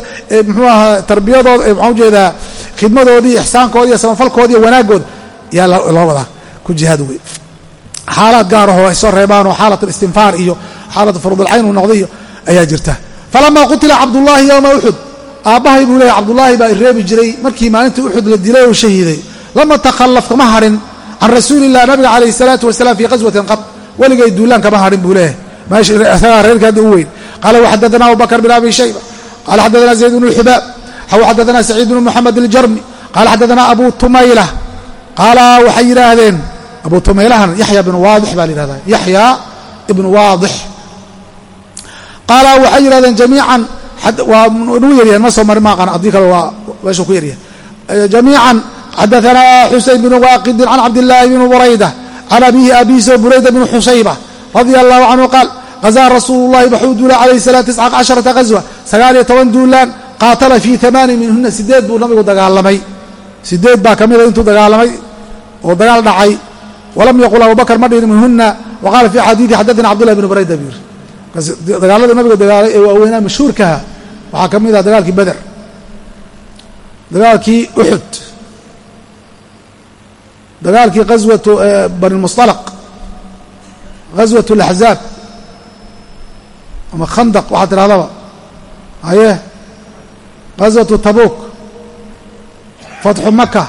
Speaker 1: muxuu ahaa tarbiyadooda maxaan u jeedaa khidmadoodii ixsaankoodi iyo samafalkoodi yaa loo wadaa. Ku jihaad wey xaalaad gaarahoo ay soo reebaanoo xaalat alistinfaar iyo xaalatu furudulcayn uu noqday ayaa jirta. Falamaa qutila cabdullaahi yowma uxud aabbahay buu leeyahy cabdullaahi baa ireebi jiray markii maalintii uxud la dilay oo shahiiday. Lama takhallaf kama harin can rasuulilah nabiga calayhi salaatu wasalaam fii qaswatin qad. Weligay duulaan kama harin buu leeyahay. Meeshasagaa reerka hadda u weyn. Qaala waxadadana abubakr bin abi shayba. Qaala xadadana zayd bnu lxibaab xaw xadadana saciid bnu moxamed aljarmi. Qaala xadadana abu tumayla. Qaala waxay yidhaahdeen abu tumaylahan yaxya bnu waadix baa la yihahdaa yaxya ibnu waadix qaala waxay yidhahdeen jamiican waa nagu yaryahen ma soo marin ma aqaan haddii kale waa meeshuu ku yaryahay jamiican xadaana xuseyn bnu waaqidin can cabdillaahi bni burayda can abihi abiiso burayda bnu xusayba radia allahu canhu qaal hazaa rasuulu llahi waxuu duulay calayhi salaam tisca casharata ghaswa sagaal iyo toban duulaan qaatala fii amaani minhuna sideed buu nabigu dagaalamay. Sideed baa ka mida intuu dagaalamay oo dagaal dhacay walam yaqul abubakr ma dhihin minhuna wa qaala fi xadiidi xadadana cabdullahi bnu burayda buu yiri dagaaladii nabigu dagaalay ee waaweynaa mashhuurkaha waxaa ka mid ah dagaalkii beder dagaalkii uxud dagaalkii ghaswatu bani musطalaq ghaswat اlaxzaab ama khandaq waxaa tidhahdaba haye ghaswatu tabuuk fatxu maka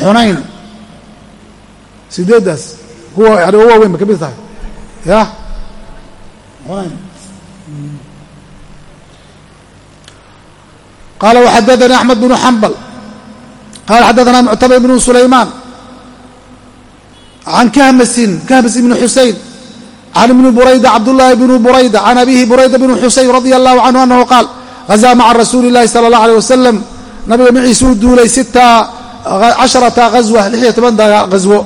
Speaker 1: xunayn sideedaas kuwa xero waaweyn ba ka mid tahay. Ya? Qala waxadaثani axmed bnu xambal qala xadaثana muctamir bnu sulaymaan can kahmasin kahmas ibni xusein can ibni burayda cabdullaahi bnu burayda can abihi burayda bn xusein radia allahu canhu anahu qaal hazaa maca rasuuli illahi sala allah aleyh wasalam nabiga maciise duulay sita casharata hazwa lix iyo toban haswo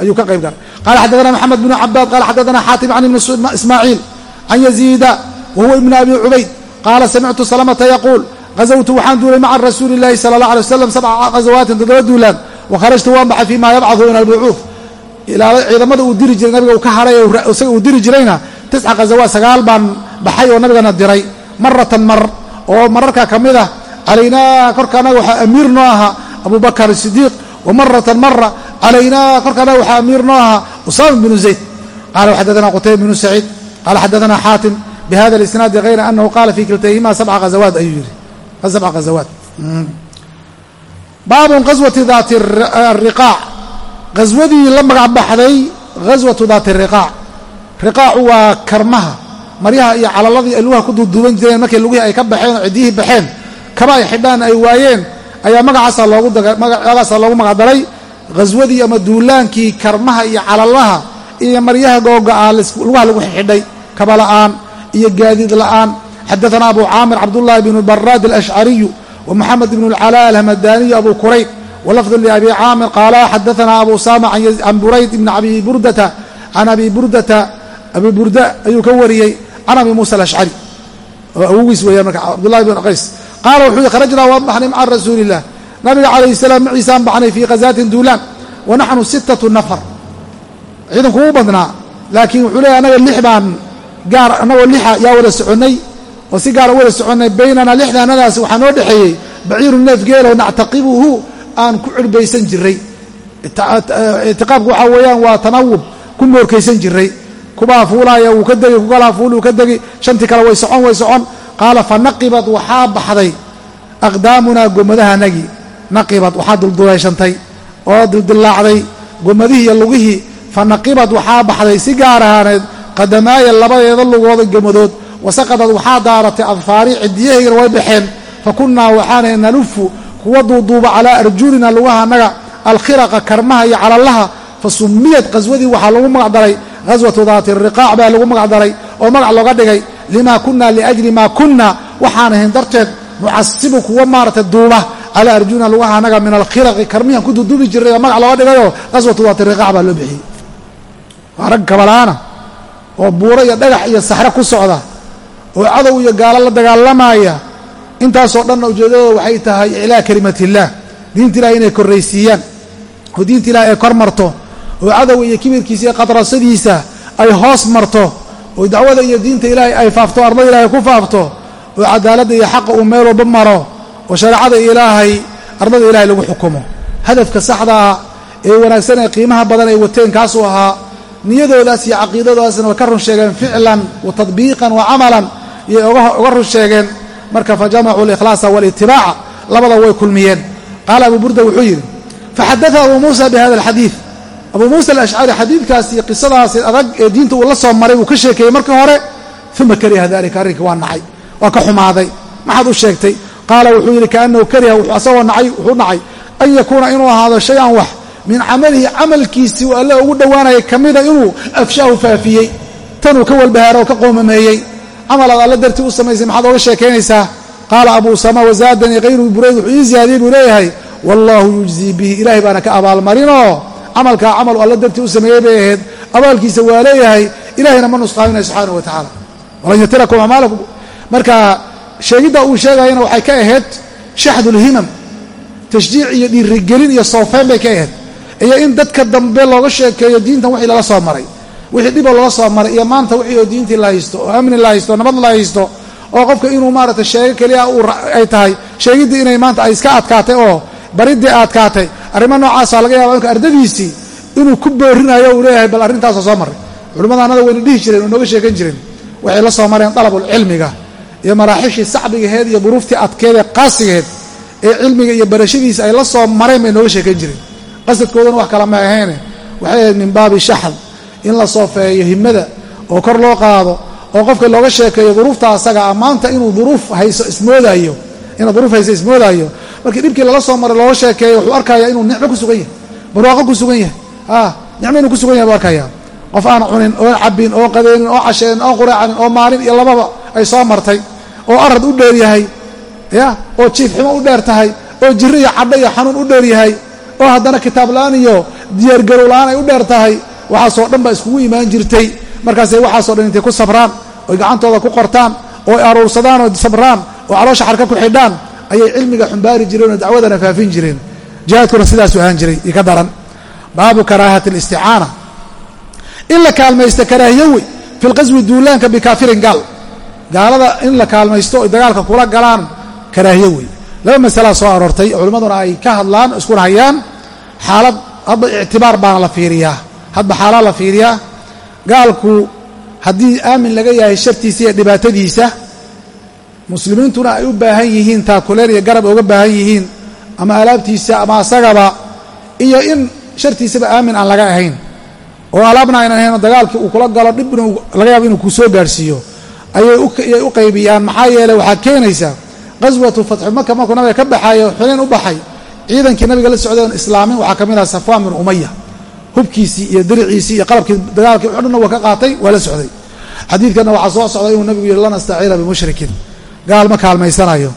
Speaker 1: ayuu ka qayb galay qala xadadana maxamed bnu cabaad qala xadadana xaatim can ibni ismaaciil can yaziida wahuwa ibnu abi cubayd qaala samictu salamata yaquul qazawtu waxaan duulay maca rasuuli illaahi sala allah alay wasalam sabca qazawaatin toddoba duulaan wakharajtu waan baxay fii maa yabcadu ila albucuuf ciidamada uu diri jiray nabiga uu ka haray isaga uu diri jirayna tisca qazawaad sagaal baan baxay oo nabigana diray maratan mar oo mararka ka mid ah, calaynaa korka anaga waxaa amiir noo ahaa usaama bnu zayd. Qala xadana qutayba bnu saciid. Qala xadana xaatim. Bihada اlisnaadi hayra anahu qala fi kiltayhima sabca ghazawaat ayuu yihi sabca ghazawaat. Baabun ghaswati daati riqaac ghaswadii la magac baxday ghaswatu daati riqaac riqaacu waa karmaha maryaha iyo calaladii ay lugaha ku duuduuban jireen markii lugihii ay ka baxeen oo ciddiyihii baxeen kaba ay xidhaan ay waayeen ayaa magacaasaa loogu magacaasaa loogu ghaswadii ama duulaankii karmaha iyo calalaha iyo maryaha googo'aa ah, lugaha lagu xidhay kaba kabala'aan iyo gaadiid la'aan. Xadaana abu caamir cabdullahi bnu baraad alashcariyu wa moxamed ibnu lcalaa alhamadaniyu abu kurayb walafdu liabi caamir qaala xadaana abu saama can burayd ibni abi burdata can abi burdata abi burda ayuu ka wariyey can abi muusa alashcari awogiis weeyaan marka cabdullahi bn qays qaala wuxuu yihi kharajnaa waan baxnay maca rasuuli illah nabiga calayhi salaam maciisaan baxnay fii khazaatin duulaan wa naxnu sittatu nafar. Ciidanku u badnaa laakiin wuxuu leeyahy annaga lix baan gaar annagoo lixa yaa wada soconnay oo si gaara wada soconnay baynana lixdaanadaasi waxaa noo dhexeeyey baciiru neef geelo nactaqibuhu aan ku cirbaysan jiray ictiqaabku waxaa weeyaan waa tanawub ku moorkaysan jiray kubaa fuulaaya wuu ka degi kukalaa fuul uu ka degi shantii kale way socon way socon. Qaala fa naqibad waxaa baxday aqdaamunaa gomadahanagii naqibad waxaa dulduleeshantay oo dildillaacday gomadihii iyo lugihii. Fa naqibad waxaa baxday si gaar ahaaneed qadamaaya labadeeda lugooda gomadood. Wasaqadad waxaa daaratay adfaari cidiyahaygana way baxeen. Fa kunnaa waxaana nalufu kuwa duuduuba calaa arjuulina lugaha annaga alkhiraqa karmaha iyo calallaha. Fa sumiyad qaswadii waxaa lagu magacdaray ghaswatu daati riqaac baa lagu magacdaray oo magac looga dhigay. Limaa kunna liajli maa kunna. Waxaan ahayn darteed nucasibu kuwa maaragtay duuba calaa arjuulina lugaha annaga min alkhiraqi karmihan ku duuduubi jiray oo magac looga dhigayoo ghaswatu daati riqaac baa loo bixiyey waa rag kabalaana oo buuro iyo dhagax iyo saxre ku socda oo cadow iyo gaalo la dagaalamaya intaasoo dhanna ujeeddadooda waxay tahay iclaa kelimatillah diinta ilahi inay korraysiiyaan oo diinta ilahi ay kor marto oo cadow iyo kibirkiisa iyo qadrasadiisa ay hoos marto oo dacwada iyo diinta ilaahay ay faafto ardada ilaahay ku faafto oo cadaaladda iyo xaqa uu meel walba maro oo shareecada ilaahay ardada ilahay lagu xukumo. Hadafka saxdaa ee wanaagsan ee qiimaha badan ay wateen kaasuu ahaa niyadoodaas iyo caqiidadaasna way ka run sheegeen ficlan wa tadbiiqan wa camalan iyay uga run sheegeen marka fa jamacuu alikhlaasa walitibaaca labada way kulmiyeen. Qaala abu burda wuxuu yidhi faxadaa abu muusa bi hada alxadiid. Abuu muusa alashcari xadiidkaasi qisadaasi adag ee diinta uu la soo maray uu ka sheekeeyey markii hore uma kariha dalika arrinkii waa nacay waa ka xumaaday. Maxaad u sheegtay qaala wuxuu yidhi kaanahu kariha. Asagoo nacay wuxuu nacay an yakuuna inuu ahaado shay-an wax min camalihi camalkiisii uu alle ugu dhowaanayay ka mida inuu afshaahu faafiyey tanuu ka walbahaaro oo ka qoomameeyey. Camalaad alle dartii u samaysay maxaad ooga sheekaynaysaa qaala abu usama wazaadanii hayru burayd wuxuu ii ziyaadiyey buu leeyahay. Wallaahu yujzii bihi ilaahay baana ka abaalmarinoo. Camalkaa camal alle dartii u sameeyey bay ahayd. Abaalkiisa waa leeyahay ilahayna ma nusqaaminayo subxaanahu wa tacaala. Walan yatirakum acmaalakum marka sheegidda uu sheegayana waxay ka ahayd shaxdulhimam tashjiic iyo dhiirigelin iyo soofeyn bay ka ahayd. Iyo in dadka dambe looga sheekeeyo diintan wixii lala soo maray. Wixii dhiboo lala soo maray iyo maanta wixii oo diintii la haysto oo amni la haysto nabad la haysto oo qofka inuu maaragtay sheego keliya ay tahay sheegiddii inay maanta ay iska adkaatay oo bariddii adkaatay. Arrimo noocaasa laga yaaba inku ardadiisii inuu ku boorinayo uu leeyahay bal arrintaasoo soo maray. Culimmadaanada wayna dhihi jireen oo nooga sheekan jireen. Waxay la soo mareen dalabulcilmiga iyo maraaxishii sacbigaheed iyo duruuftii adkeed ee qaasigeed ee cilmiga iyo barashadiisa ay la soo mareen bay nooga sheekan jireen. Qasadkoodana wax kala ma aheene waxay ahayd min baabi shaxd in la soofeeyo himada oo kor loo qaado oo qofka looga sheekeeyo duruufta asaga ah. Maanta inuu duruuf hayso ismoodaayo inuu duruuf hayso ismoodaayo. Markii dhibkii lala soo maray looga sheekeeyo wuxuu arkayaa inuu nicmo ku sugan yahay barwaaqo ku sugan yahay. A nicmo inuu ku sugan yahay buu arkayaa qof aan cunin oo cabin oo qadeenin oo casheenin oo quraacanin oo maalin iyo lababa ay soo martay oo arad u dheer yahay ya oo jiif xumo u dheer tahay oo jirro iyo cadho iyo xanuun u dheer yahay oo haddana kitaab la'aan iyo diyaargarow la'aan ay u dheer tahay waxaasoo dhan baa iskugu imaan jirtay. Markaasay waxaasoo dhan intay ku sabraan oy gacantooda ku qortaan oo ay aruursadaan oo sabraan oo caloosha xarka ku xidhaan ayay cilmiga xumbaari jireen oo dacwadana faafin jireen. Jihaadkuna sidaasuu ahaan jiray iyo ka daran. Baabu karaahati alisticaana. In la kaalmaysto karaahiyo wey fi lqaswi duulaanka bikaafirin gaal gaalada in la kaalmaysto oy dagaalka kula galaan karaahiyo wey laba masalaa soo aroortay culimmaduna ay ka hadlaan iskuna hayaan. Xaalad hadba ictibaar baana la fiiriyaa. Hadba xaalaa la fiiriyaa. Gaalku haddii aamin laga yahay shartiisa iyo dhibaatadiisa muslimiintuna ay u baahan yihiin taakuleen iyo garab uga baahan yihiin ama alaabtiisa ama asagaba iyo in shartiisaba aamin aan laga ahayn. Oo alaabna aynan ahayn oo dagaalkii uu kula galo dhibna laga yaabo inuu ku soo gaarhsiiyo ayay u qaybiyaan. Maxaa yeeley waxaa keenaysaa qaswatu fatxu maka markuu nabiga ka baxaayo xunayn u baxay ciidankii nabiga la socday oon islaamin waxaa ka mid aha safwaan bin umaya hubkiisii iyo diriciisii iyo qalabkii dagaalkii o dhanna waa ka qaatay waa la socday. Xadiidkanna waxaa soo socda inuu nabigu yihi la nastaciina bimushrikin. Gaal ma kaalmaysanayo.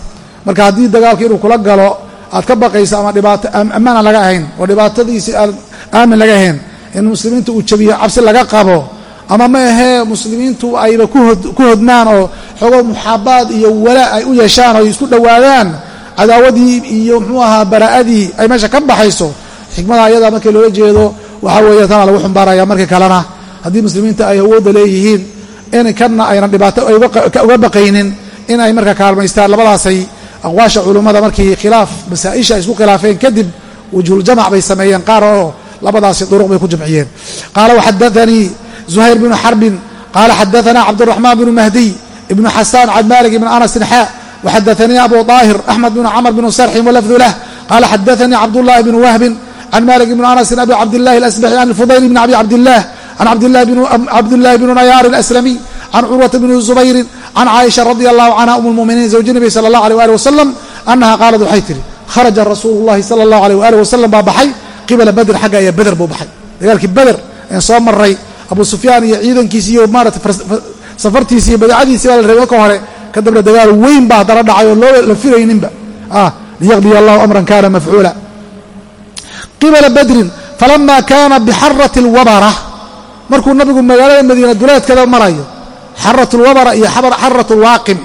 Speaker 1: Marka haddii dagaalkii inuu kula galo aad ka baqayso ama dhibaato ammaan aan laga ahayn oo dhibaatadiisi aan aamin laga ahayn in muslimiinta uu jabiyo cabsi laga qabo ama ma ahee muslimiintu ayba ku hodmaan oo xoogo muxaabaad iyo walaa ay u yeeshaan oo ay isku dhowaadaan cadaawadii iyo muxuu ahaa baraa'adii ay meesha ka baxayso xikmada ayadaa markii loola jeedo waxaa weeye tana lagu xumbaaraya markii kalena haddii muslimiinta ay awoodda leeyihiin in kanna aynan dhibaato uga baqaynin in ay marka kaalmaystaan labadaasay aqwaasha culummada markii khilaaf masaa-isha ay isku khilaafeen kadib wujhuljamac bay sameeyeen qaar oo labadaasi duruq bay ku jamciyeen. Qaala waxadaanii zuhayr bnu xarbin qaala xadaana cabduraxmaan bnu mahdiy ibnu xasaan can malik ibn anasin xa waxadaanii abu daahir axmed bnu camr bnu sarxin walafdu lah. Qaala xadaanii cabdullahi bnu wahbin can malik bni anasin abi cabdillahi alasbaxi can fudayl bni abi cabdilah can cabdillahi bni nayaar alaslamiy can curwata bni zubayrin can caaisha radia allahu canha um lmuminiin zawji nabi sala allah alيh ali wasalam annaha qaalad waxay tihi kharaja rasuulu llahi sala allahu alيh ali wasalam baa baxay qibala badr xagga iyo beder buu baxay dagaalkii beder een soo maray abu sufyaan iyo ciidankiisi iyo maarata safartiisi iyo badeecadiisi baa la rabay marka hore. Ka dabna dagaal weyn baa haddana dhacay oo loo la filayninba. Liyaqdiya allahu amran kana mafcuula. Qibala badrin falama kaana bixarati alwabara markuu nabigu magaalada madiina duleedkada marayo xarat lwabara iyo xarat lwaaqim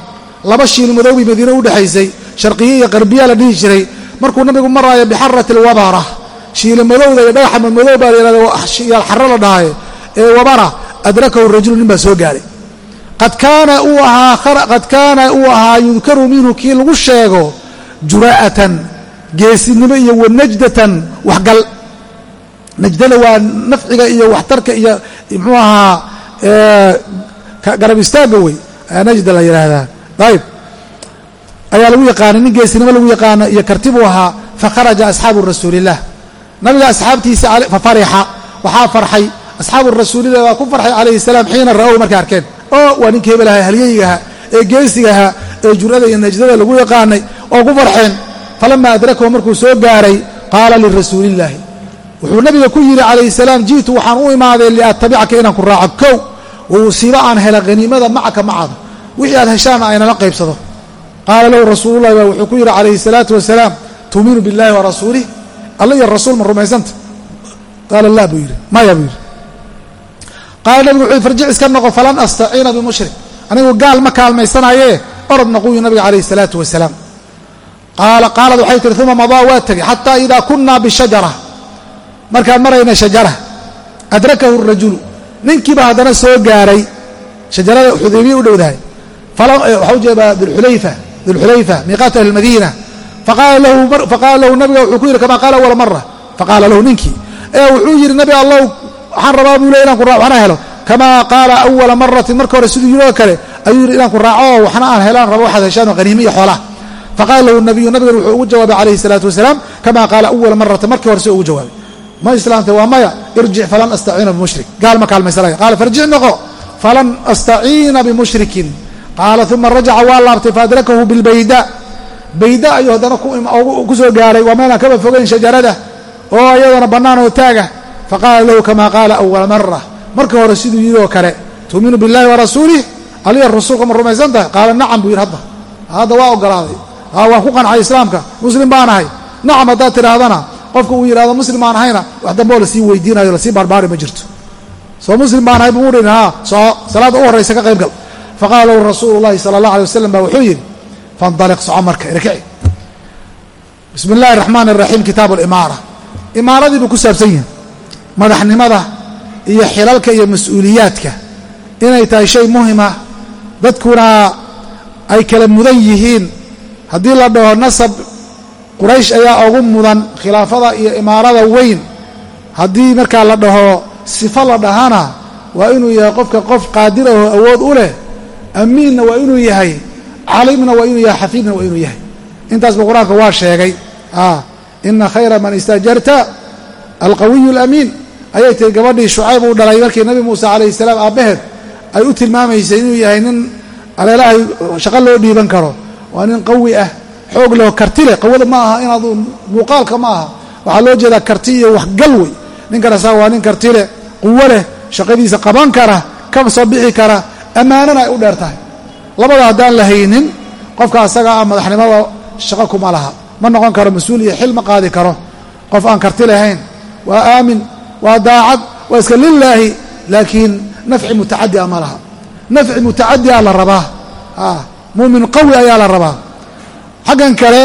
Speaker 1: laba shiil madowbii madiine udhexaysay sharqiye iyo qarbiya la dhihi jiray. Markuu nabigu maraayo bixarati alwabara shiila madowda iyo dhagaxa madmadow baa layihahda xaro la dhahaye ee wabara adrakahu rajulu nin baa soo gaaray. Qad kaana uu ahaa yudkaru minhu kii lagu sheego jura'atan geesinimo iyo wanajdatan waxgal. Najdada waa nafciga iyo waxtarka iyo muxuu ahaa garab istaagga wey najda la yidhaahdaa. Ayb ayaa lagu yaqaanay nin geesinimo lagu yaqaano iyo karti buu ahaa fakharaja asxaabu rasuulilah nabiga asxaabtiisa fafarixa waxaa farxay asxaabu rasuulilah waa ku farxay calayhi salaam xiina ra'ow markay arkeen. Oo waa ninka hebelaha halyeygaha ee geesigaha ee jurada iyo najdada lagu yaqaanay oo ku farxeen. Falama adrakahu markuu soo gaaray qaala lirasuulillaahi wuxuu nabiga ku yidhi calayhi salaam ji'tu waxaan u imaaday liattabicaka inaan ku raaco. Kow wausiibo aan hela haniimada macaka macada wixii aad heshaana aynala qaybsado. Qaala lahu rasuululahi baa wuxuu ku yidhi calayhi salaatu wasalaam tuuminu billahi wa rasuulih alla iyo rasuul ma rumaysanta? Qaala laa buu yidhi. Maya buu yidhi qaala nabigu wuxuu farjic iska noqo falan astaciina bimushrik. Anigu gaal ma kaalmaysanayee orod noquyu nabiga calayhi salaatu wasalaam. Qaalad waxay tihi uma madaa waa tegey xataa idaa kunaa bishajara. Markaan marayna shajara. Adrakahu rajulu. Ninkiiba haddana soo gaaray shajarada xudaybiya u dhowdahay. Waxaa u jeedaa dulxulayfa dulxulayfa miiqaatu ahli lmadiina faqaala lahu nabiga wuxuu ku yidhi kamaa qaala awala mara faqaala lahu ninkii ee wuxuu yidhi nabi allow waxaan rabaa buu le inaan ku waxna helo. Kamaa qaala awala maratin marka hore siduu yidhi oo kale ayuu yidhi inaan ku raaco waxna aan helaan rabo waxaad heshaanoo haniime iyo xoolaha faqaala lahu nabiyu nabigan wuxuu ugu jawaabay calayhi salaatu wasalaam kamaa qaala awala maratin markii hore si ugu jawaabay. Ma islaamtay waa maya irjic falan astaciina bimushrik. Gaal ma kaalmaysanaya qaala farjic noqo. Falan astaciina bimushrikin. Qaala uma rajaca waa laabtay faadrakahu bilbayda. Bayda ayuu haddana ku soo gaaray waa meelaan kaba fogayn shajarada. Oo iyadana bannaan oo taaga faqaala lahu kamaa qaala awala mara markii hore siduu yidhi oo kale tuuminu billahi wa rasuulih aliya rasuulka ma rumaysan tahay qaala nacam buu yidhi hadda hadda waa ogolaaday waan ku qancay islaamka muslim baan ahay nacam haddaad tidhaahdana qofka uu yidhahdo muslim baan ahayna wax dambe oo la sii weydiinayo la sii baarbaari ma jirto soo muslim baan ahay buu udhin haa soo salaadda u horraysa ka qayb gal faqaala lahu rasuulu llahi sala allah alay wasalam baa wuxuu yidhi faindaliq soco marka irkici bismi illahi araxmaan iraxiim kitaabu alimaara imaaradii buu ku saabsan yahay madaxnimada iyo xilalka iyo mas'uuliyaadka. Inay tahay shay muhima dadkuna ay kala mudan yihiin. Haddii la dhaho nasab quraysh ayaa ugu mudan khilaafada iyo imaarada weyn. Haddii markaa la dhaho sifo la dhahana waa inuu yahay qofka qof qaadir aho awood u leh. Amiinna waa inuu yahay calimna waa inuu yahay xafiidna waa inuu yahay. Intaasba qur'aanka waa sheegay. Ina khayra man istajarta alqawiyu alamiin ayay tihi gabadhii shucayb uu dhalay markii nabi muuse calayhi salaam aabbaheed ay u tilmaamaysay inuu yahay nin aleelahay shaqo loo dhiiban karo waa nin qawi ah xoog leho karti leh qawada ma aha inaad muuqaalka ma aha. Waxaa loo jeedaa karti iyo waxgal wey. Ninkan asaga waa nin karti leh quwo leh shaqadiisa qaban kara ka soo bixi kara ammaanana ay u dheer tahay. Labada haddaan la haynin qofka asaga ah madaxnimada shaqo kuma laha. Ma noqon karo mas'uul iyo xil ma qaadi karo. Qof aan karti lahayn waa aamin waa daacad waa iska lilaahi laakiin nafci mutacadi a ma laha. Nafci mutacadi a la rabaa. Muumin qawi ayaa la rabaa. Xaggan kale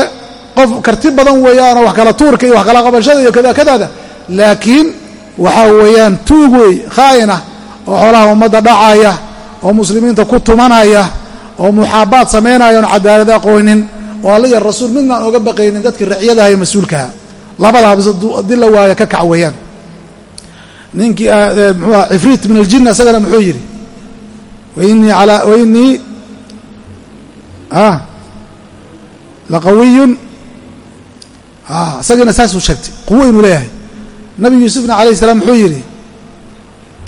Speaker 1: qof karti badan weeyaanoo wax kala tuurka iyo wax kala qabashada iyo kada kadaada laakiin waxaa weeyaan tuug wey khaa'ina oo xoolaha ummadda dhacaya oo muslimiinta ku tumanaya oo muxaabaad samaynaya oon cadaalad aqoonin oo alla iyo rasuul midnaan oga baqaynin dadkii racyadaha iyo mas'uulkaha labada habs haddii waayo ka kac weeyaan ninkii mxuua cifriit min aljinna isagana muxuu yidhi wainii alaa wainii laqawiyun isagiina saasuu sheegtay quwo inuu leeyahay. Nabi yuusufna alayh salaam muxuu yidhi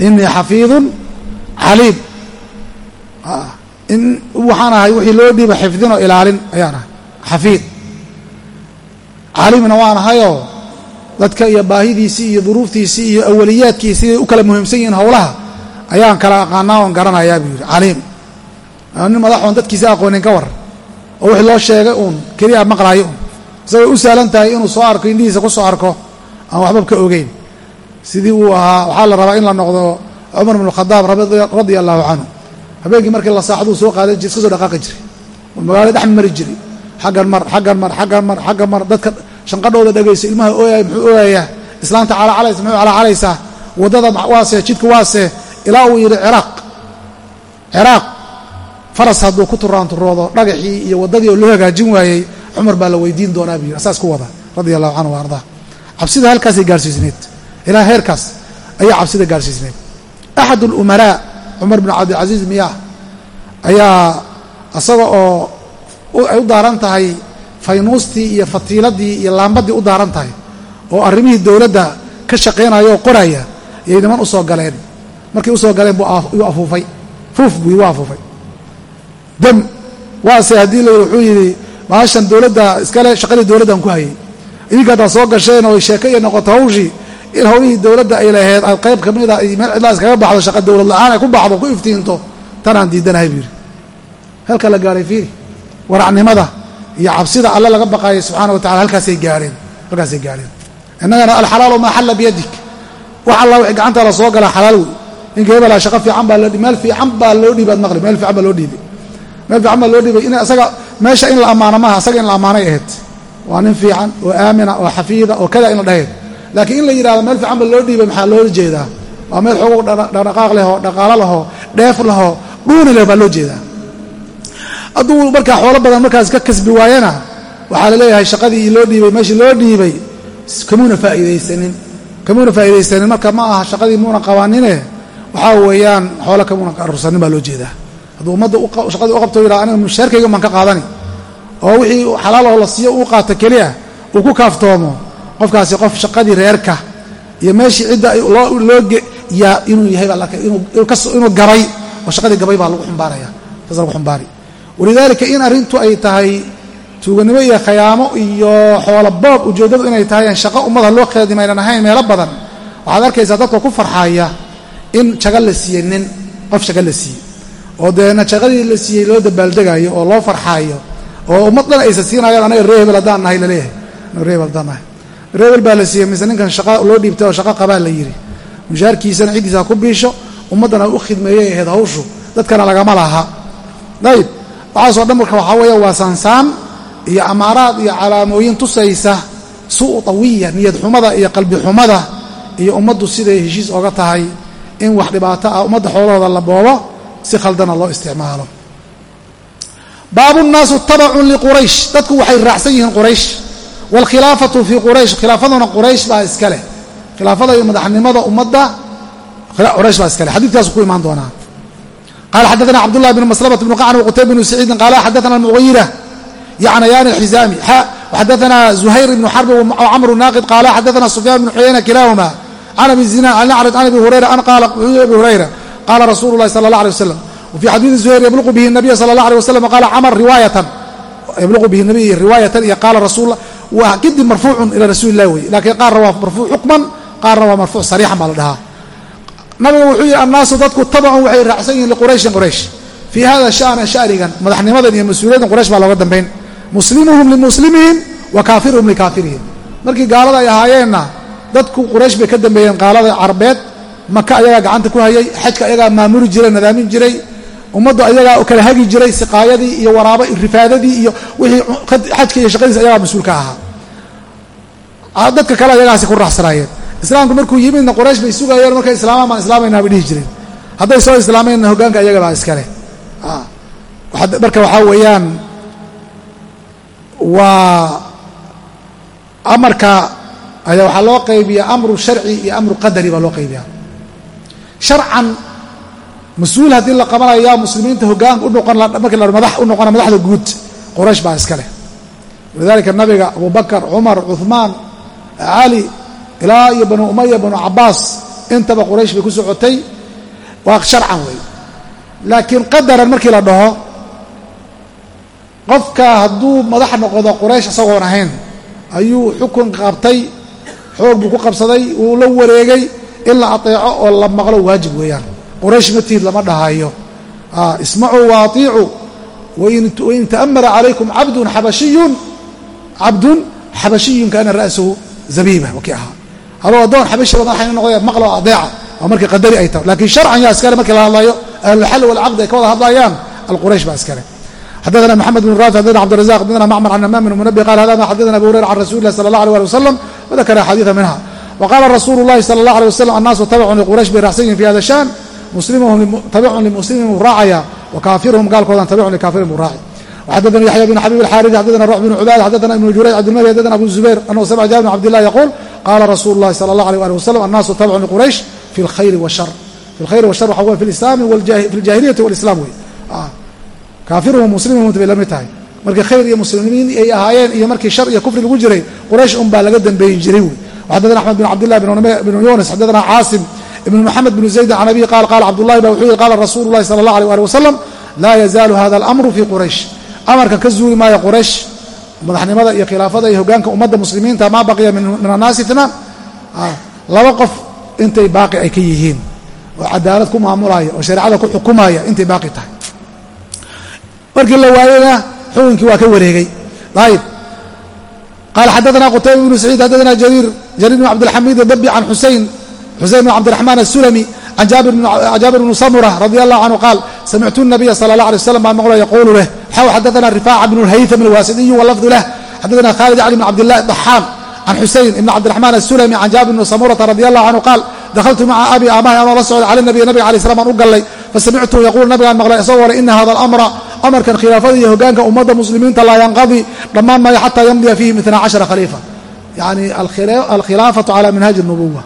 Speaker 1: inii xafiidun caliim. In waxaan ahay wixii loo dhiiba xifdin oo ilaalin ayaan ahay xafiid. Caliimna waan ahayoo dadka iyo baahidiisii iyo duruuftiisii iyo awaliyaadkiisii u kala muhiimsan yihiin howlaha ayaan kala aqaanaa oon garanayaa buu yidhi. Caliim. Nin madaxoon dadkiisa aqoonin ka war oo wixii loo sheegay uun keliya maqlaayo un isagoo u sahlan tahay inuu soo arko indhihiisa ku soo arko aan waxba ka ogeyn. Sidii uu ahaa waxaa la rabaa in la noqdo cumar bn khadaab radia allahu canhu. Habeenkii markii la saaxduu soo qaadan jir iska soo dhaqaaqi jiray. Oo magaalada dhex mari jiray. Xaggan mar xaggan mar xaggan mar xaggan mar dadka shanqadhooda dhegayso ilmaha ooyaya muxuu ooyayaa islaanta calaacalaysa muxuu calaacalaysaa waddada waase jidka waase ilaa uu yidhi ciraaq. Ciraaq. Faras hadduu ku turaanturoodo dhagaxii iyo waddadii oo loo hagaajin waayey cumar baa la weydiin doonaa buu yidhi. Asaas ku wada radia allahu canhu wa ardaa. Cabsida halkaasay gaarsiisneed ilaa heerkaas ayaa cabsida gaarsiisneed axad alumaraa cumar bn cabdilcasiis miyaa ayaa isaga oo ay u daaran tahay faynuustii iyo fatiiladii iyo laambadii u daaran tahay oo arrimihii dowladda ka shaqaynaya oo qoraya ayay niman u soo galeen. Markay u soo galeen buu afuufay. Fuuf buu u afuufay. Dam waase haddii la wuxuu yidhi baashan dowladda iskale shaqadii dowladdan ku hayay. Idinka haddaad soo gasheen oo sheeke iyo noqoto hawshii in hawlihii dowladda ay lahayd aad qayb ka mida ay meel cidlaa iskaga baxdo shaqa dowlad la'aan ay ku baxdo ku iftiinto tanaan diidanahay buu yidhi. Halka la gaaray fiiri. Waracnimada iyo cabsida alle laga baqaayay subxaana wa tacala halkaasay gaareen halkaasay gaareen. Innagana alxalaalu maa xalla biyadik wax alla wixii gacanta la soo galaa xalaal wey ninka hebelaa shaqo fiican baa loo meel fiican baa loo dhiibaad maqli meel fiican baa loo dhiibay meel fiican baa loo dhiibay in isaga meesha in la ammaano maaha isaga in la ammaanay ahayd. Waa nin fiican oo aamina oo xafiida oo kada in la dhahayd. Laakiin in la yidhahdo meel fiican baa loo dhiibay maxaa loo jeedaa? Waa meel xoogow dhaqdhaqaaq lehoo dhaqaalo lahoo dheef lahoo dhuuni leh baa loo jeedaa hadduu markaa xoolo badan markaas ka kasbi waayana waxaa la leeyahay shaqadii loo dhiibay meeshii loo dhiibay kamuuna faa'idaysanin kamuuna faa'idaysanin marka ma aha shaqadii muuna qabanine waxaa weeyaan xoolo kamuuna arursanin baa loo jeedaa. Hadduu ummadda shaqadii u qabto yidhaha aniga mushaarkayga baan ka qaadani. Oo wixii xalaaloo la siiyo uu qaato keliya uu ku kaaftoomo qofkaasi qof shaqadii reerka iyo meeshii cidda loo yaa inuu yahay inuu gabay oo shaqadii gabay baa lagu xumbaaraya. Saas lagu xumbaari walidaalika in arrintu ay tahay tuuganimo iyo khayaamo iyo xoolo boob ujeeddadu inay tahay shaqo ummada loo khadimaynan ahayn meelo badan waxaad arkaysaa dadka ku farxaya in jaga la siiyey nin qof jaga la siiyey oo deena jaqadii la siiyey loo dabaaldegayo oo loo farxaayo oo ummad dhan aysa siinayaan anaga ree hebel haddaan nahay la leeyahay anaga ree hebel haddaan nahay. Ree hebel baa la siiyey mise ninkan shaqa loo dhiibtay oo shaqo qabaa la yidhi. Mushaarkiisana ciddiisa ha ku biisho ummaddana u khidmeeyay ahayd hawshu dadkana lagama laha. Dayib waxaasoo dhan marka waxaa weeya waa saansaan iyo amaaraad iyo calaamooyin tusaysa su'u tawiya niyad xumada iyo qalbi xumada iyo ummaddu siday heshiis oga tahay in wax dhibaato ah ummadda xoolahooda la boobo si khaldana loo isticmaalo. Baabu nnaasu tabacun liquraysh dadku waxay raacsan yihiin quraysh. Waalkhilaafatu fii quraysh. Khilaafaduna quraysh baa iska leh. Khilaafada iyo madaxnimada ummadda quraysh baa iska leh. Xadiidkaasu ku imaan doonaa qala xadaana cabdulahi bn maslmt bn qacn wqutayb bn saciidin qala xadaana muira yacnayaan alxizaami xa xadaana zuhayr ibnu xarbi wcamru naaqid qaala xadaana sufyaan bn xuyayna kilaahuma can abi zinaan an acrid can abi hurayra an qaala wuxuu abi hurayra qaala rasulu lahi sala allah alay wasalam wafii xadiidi zuhayr yabluqu bihi nabiya sala allah alay wasalam qala camar riwaayatan yabluqu bihi nabiy riwaayatan iyo qaala rasuul waa kadib marfuucun ilaa rasuuli illahi weye laakiin qaarna waa marfuuc xukman qaarna waa marfuuc sariixan baa la dhahaa nabiga wuxuu yihi annaasu dadku tabacun waxay raacsan yihiin liqurayshin quraysh. Fii hada shana shanigan madaxnimadan iyo mas'uuliyaddan quraysh baa looga dambayn muslimuhum limuslimihim wa kaafiruhum likaafirihim markii gaalada ay ahaayeenna dadku quraysh bay ka dambeeyeen qaalada carabeed maka ayagaa gacanta ku hayay xajka ayagaa maamuli jiray nadaamin jiray ummaddu ayagaa kala hagi jiray siqaayadii iyo waraaba rifaadadii iyo wixii xajka iyo shaqadiisa ayagaa mas'uulka ahaa. Dadka kale ayagaasi ku raaxsanaayeen islaamku markuu yimidna quraysh bay sugayeen markay islaamaan baan islaamayna bay dhihi jireen hadday soo islaameenna hogaanka iyagabaa iskale marka waxaa weeyaan waa amarka ayaa waxaa loo qaybiyaa amru sharci iyo amru qadari baa loo qaybiyaa. Sharcan mas'uul haddii la qabanaya muslimiinta hogaanka unoqon markii la madax u noqona madaxda guud qoraysh baa iska leh. Walidalika nabiga abubakar cumar cuhmaan cali ilaa iyo banu umaya banu cabaas intaba quraysh bay ku socotay. Waa sharcan wey laakiin qadaran markii la dhaho qofka hadduu madax noqdo quraysh isagoon ahayn ayuu xukun qabtay xoog buu ku qabsaday wuu la wareegay in la ateeco oo la maqlo waajib weeyaan. Quraysh matiid lama dhahayo ismacuu waaطiicuu wain ta'amara calaykum cabdun xabashiyun cabdun xabashiyun kaana ra'suhu zabiiba wakii ahaa haluu addoon xabashada madaxayna noqday maqloo adeeca waa markii qadari ay taho laakiin sharcan yaa iskale markii la hadlayo ahlulxal walcaqdi ay ka wada hadlayaan alquraysh baa iskale. Xadana mxamed bn rafi xadana cabdirazaq xadana macmar can amaam munabi qal hadana xadana abu hurayra can rasuli lah sala allah alay ali wasalam wadakara xadiida minha. Waqaala rasuulu llahi sala allah alay wasalam annaasu tabicun liquraysh biraxsihim fi hada shaan tabicun limuslimin buu raacaya wa kaafiruhum gaalkoodan tabicun likaafirin buu raaci yaxya bn xabiib alxaaridi xadana ruux bn cubaada xadana ibnu jurayj cabdilmari xadana abu zubayr anahu samica jaabir bn cabdillah yaquul qaala rasuulu lahi sala allah alay ali wasalam annaasu tabcun liquraysh fi lkhayri washar fi lkhayri washar waxa wey fi lislaami fi ljaahiliyati walislam wey kaafiruhum muslimuhum bay la mid tahay markii khayr iyo muslimiin ay ahaayeen iyo markii shar iyo kufri lagu jiray quraysh unbaa laga dambeeyin jiray wey xadadana axmed bin cabdillahi bn yunas xadadana caasim ibn maxamed bn zayd can abiy qaal qaala cabdullahi ba wuxuu yihi qaala rasuulu llahi sala allah alay ali wasalam laa yazaalu hada alamru fi quraysh amarkan ka zuuli maayo quraysh madaxnimada iyo khilaafada iyo hogaanka ummadda muslimiinta maa baqiya min annaasi itnaan laba qof intay baaqi ay ka yihiin oo cadaalad ku maamulaya oo shareecada ku xukumaya intay baaqi tahay. Markii la waayena xukunkii waa ka wareegay. Ayb qaala xadana qutayba bnu saciid xadana jariir jariir bn cabdilxamiid dabi can xusein xusein bn cabdiraxmaan asulami can jaabir bni samura radi allahu canhu qaal samictu nabiya sala allah alay waslam baan maqlo yaquulu leh xaw xadana rifaaca bnu lhaytham alwaasidiyu walafdu lah xadana khalid cali bn cabdillahi daxaan can xusein ibn cabdiraxmaan asulami can jaabir bni samurata radi allahu canhu qaal dahaltu maca abi aamahay anoo la socda cala nabiy nabiga alay slam aan u gallay fasamictuhu yaquul nabigaan maqlay isagoo le ina hada alamra amarkan khilaafada iyo hogaanka ummadda muslimiinta laa yanqadi dhammaan maayo xataa yamdiya fiihim itnaa cashara khaliifa yani alkhilaafatu cala minhaaji nubuwa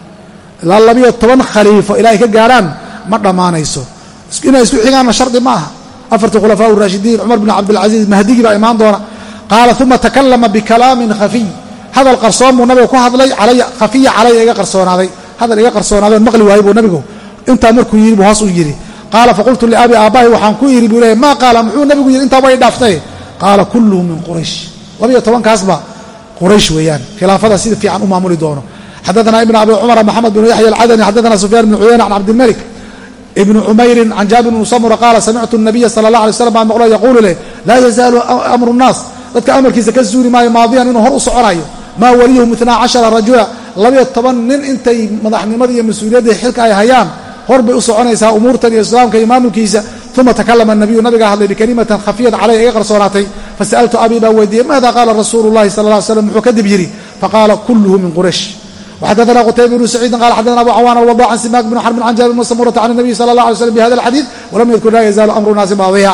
Speaker 1: ilaa labiyo toban khaliifo ilaa ay ka gaarhaan ma dhammaanayso inay isku xigaanna shardi ma aha afartii khulafaa raashidiin cumar bn cabdilcaziiz mahdigii baa imaan doona qaala uma takalama bikalaamin khafiy hadal qarsoon buu nabiga ku hadlay khafiya calaya iga qarsoonaaday hadal iga qarsoonaaday on maqli waayey buu nabigu intaa markuu yidhi buu hoos u yidhi qaala faqultu liabi aabbahi waxaan ku yidhi buu leeya maa qaala muxuu nabigu yidhi intaa way dhaaftay qaala kulluhu min quraysh labiyo tobankaasba quraysh weeyaan khilaafada sida fiican u maamuli doono xadana ibn abi cumar maxamed bn yaxya alcadani xadana sufyaan bn cuyayna can cabdilmalik ibni cumayrin can jaabir bni samura qaala samictu nabiya sala allah alay slam baan maqlo yaquulu leh laa yazaalu amru nnaas dadka amarkiisa ka suuli maayo maadiyan inuu hor u soconayo. Maa waliyahum itnaa cashara rajula labiyo toban nin intay madaxnimada iyo mas'uuliyadda xilka ay hayaan hor bay u soconaysaa umuurtan iyo islaamka iyo maamulkiisa. Uma takalama nabiyu nabigaa hadlay bikalimatan khafiyat caleyh iga qarsoonaatay. Fasa'altu abii baa weydiiyey maada qaala rasuulu llahi sala lla ly slam muxuu kadib yidhi faqaala kulluhu min quraysh xadana qtayba bnu saciidin qala xadana abu cawan alwada can simaak bn xarbin can jaabir bn samurata can nabiy sala allah alay slm bihada alxadiid walam yadkun laa yazaalu amru naasi maadiya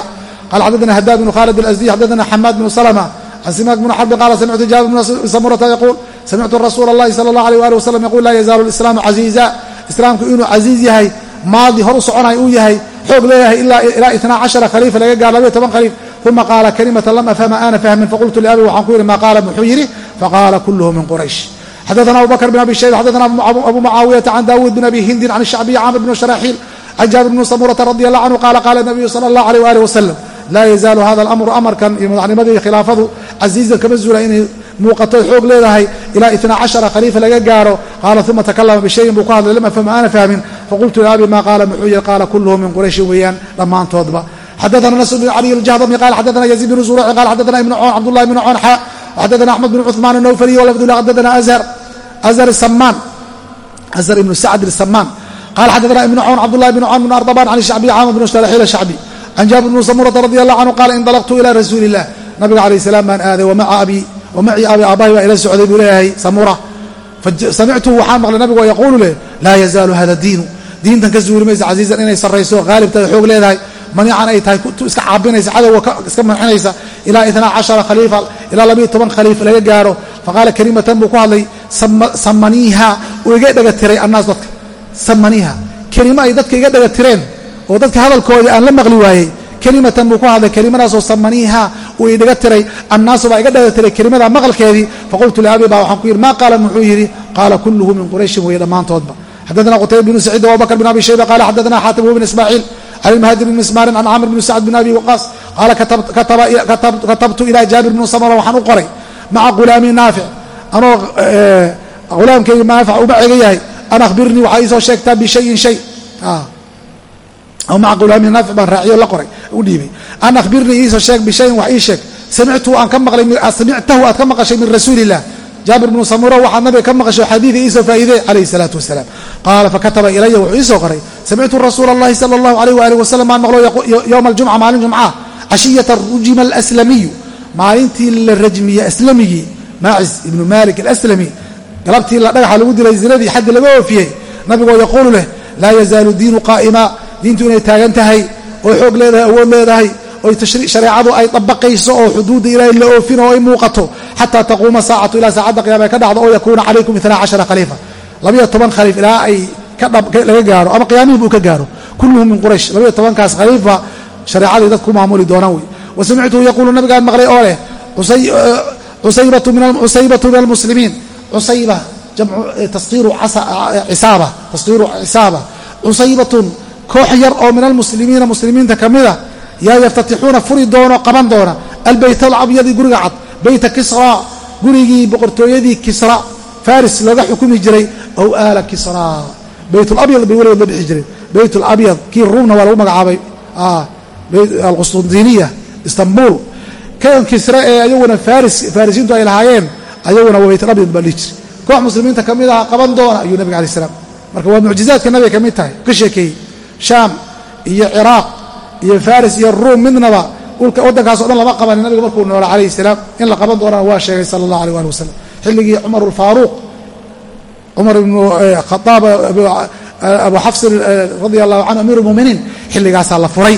Speaker 1: qala xadana hadaad bnu khalid alasdiy xadana xamaad bnu salma can simaak bn xarbin qala samictu jaabir bn samurata yaquul samictu rasuula allahi sala allah alayh ali wasalam yaqul laa yazaalu lislaamu casiiza islaamku inuu casiiz yahay maadi hor u soconay uu yahay xoog leeyahay ilaa ilaa itnaa cashara khaliifa laga gaaro labayo toban khaliif uma qaala kalimatan lam afhama ana fahmin faqultu liabi waxaan ku yidhi maa qaala muxuu yidhi faqaala kuluhu min quraysh xadana abubakr bn abi shayba xadana abu mucaawiyata can daawuud bn abi hindin can shacbiyi camr bn sharaaxiil can jaabir bn samurata radi allah canhu qaala qaala nabiyu sala allah aleyh waalih wasalam laa yazaalu hada alamru amarkan iyo madaxnimadii khilaafadu casiizan kama zuula inay muuqato xoog leedahay ilaa itna cashara khaliifa laga gaaro qaala uma takalama bishayin buu ku hadlay lama fahma aana fahmin faqultu liabi ma qaala muxuu yihi qaala kulluhum min qurayshin weeyaan dhammaantoodba xadana nas bn caliy ljahdami qala xadana yaziid bn zuruuci qala xadana ibn con cabdullahi ibn con xa xadana axmed bn cuhmaan anowfaliy walafdula xadana azhar asr ibnu sacd samaan qala xadana ibnu cawn cabdulahi bn cawn bn ardaban can shacbiy caamr bn shtarxiil shacbi can jaabir bni samurata radi allah canhu qaala indalaqtu ila rasuuli illah nabiga alayh salaam baan aaday wamacii abi aabahi baa ila socday buu leeyahay samura. Samictu waxaan maqlay nabigu yaquulu leh laa yazaalu hada diinu. Diintan ka zuuli maysa casiizan inay sarrayso haalibtahay xoog leedahay. Maniican ay tahay iska caabinaysa cadowga iska manxinaysa ilaa inaa cashara khaliifa ilaa labiyo toban khaliif laga gaaro. Faqaala kalimatan buu ku hadlay samaniiha uu iga dhaga tiray annaas dadka. Samaniiha kelimo ay dadka iga dhaga tireen oo dadka hadalkoodii aan la maqli waayey kelimatan buu ku hadlay kelimadaasoo samaniiha uu idhaga tiray annaasu baa iga dhaga tiray kelimada maqalkeedii. Faqultu liabi baa waxaan ku yidhi maa qaala? Muxuu yidhi qaala kulluhu min qurayshin weeye dhammaantoodba xadana qutayba bnu saciid abubakr bn abi shayba qala xadana xaatim bn ismaaciil can ilmahdi bn mismaarin can camr bn sacd bn abi waqaas qaala katabtu ila jaabir bn samra waxaan u qoray maca ghulaami naafic anoo hulaamkayga naafic uma cega yahay? An akhbirnii waxaa iisoo sheegtaa bishayin shay. Maa ghulaami naafic baan raaciyo la qoray u dhiibay. An akhbirnii iisoo sheeg bishayin wax ii sheeg. Samictu aan ka maqlay samictahu aad ka maqashay min rasuuli illah jaabir bnu samura waxaa nabiga ka maqashay xadiida iisoo faa'iidey calayhi salaatu wasalaam qaala fakataba ilaya wuxuu iisoo qoray samictu rasuula allahi sala allahu alayh waaalih wasalam aan maqlo yowma aljumca maalin jumca cashiyata rujima alaslamiyu. Maalintii la rajmiye aslamigii maacis ibnu malik alaslami galabtii la dhagaxa lagu dilay zinadii xaddi laga oofiyey nabigoo yaquulu leh laa yazaalu diinu qaa'ima diintu inay taagan tahay oo xoog leedahay awood leedahay oy shareecadu ay dabaqayso oo xuduudda ilaahay la oofin oo ay muuqato xataa taquuma saacatu ilaa saacadda qiyama ay ka dhacdo oo yakuuna calaykum itnaa cashara khaliifa. Labayo toban khaliif ilaa ay laga gaaro ama qiyaamihii uu ka gaaro. Kulluhum min quraysh labayo tobankaas khaliifa shareecaday dad ku maamuli doonaan wey. Nabigaan maqlay oo leh cusaybatu min almuslimiin cusayba taskiiru cisaaba taskiiru cisaaba cusaybatun koox yar oo min almuslimiina muslimiinta ka mida yaa yaftatixuuna furi doono qaban doona albeyt alabyadi guriga cad beyta kisra gurigii boqortooyadii kisra faris looga xukumi jiray aw aala kisra beyt labyad bay weligood la bixi jireen beyt labyad kii ruumna waa lagu magacaabay alqustantiniya istanbul kan kisra ee ayaguna faris farisiintu ay lahaayeen ayaguna waa beytlabyad baa dhihi jiray koox muslimiinta ka mid aha qaban doona ayuu nabiga alai slam marka waa mucjizaadka nabiga ka mid tahay. Ka sheekeeyey shaam iyo ciraaq iyo faris iyo ruum midnaba waddankaaso dhan lama qabanin nabiga markuu noola calayhi salaam in la qaban doonana waa sheegay sala allah aleh ali wasalam xilligii cumar alfaaruuq cumar ibnu khaaab abu xafsin radia allahu canhu amiir lmuminiin xilligaasaa la furay.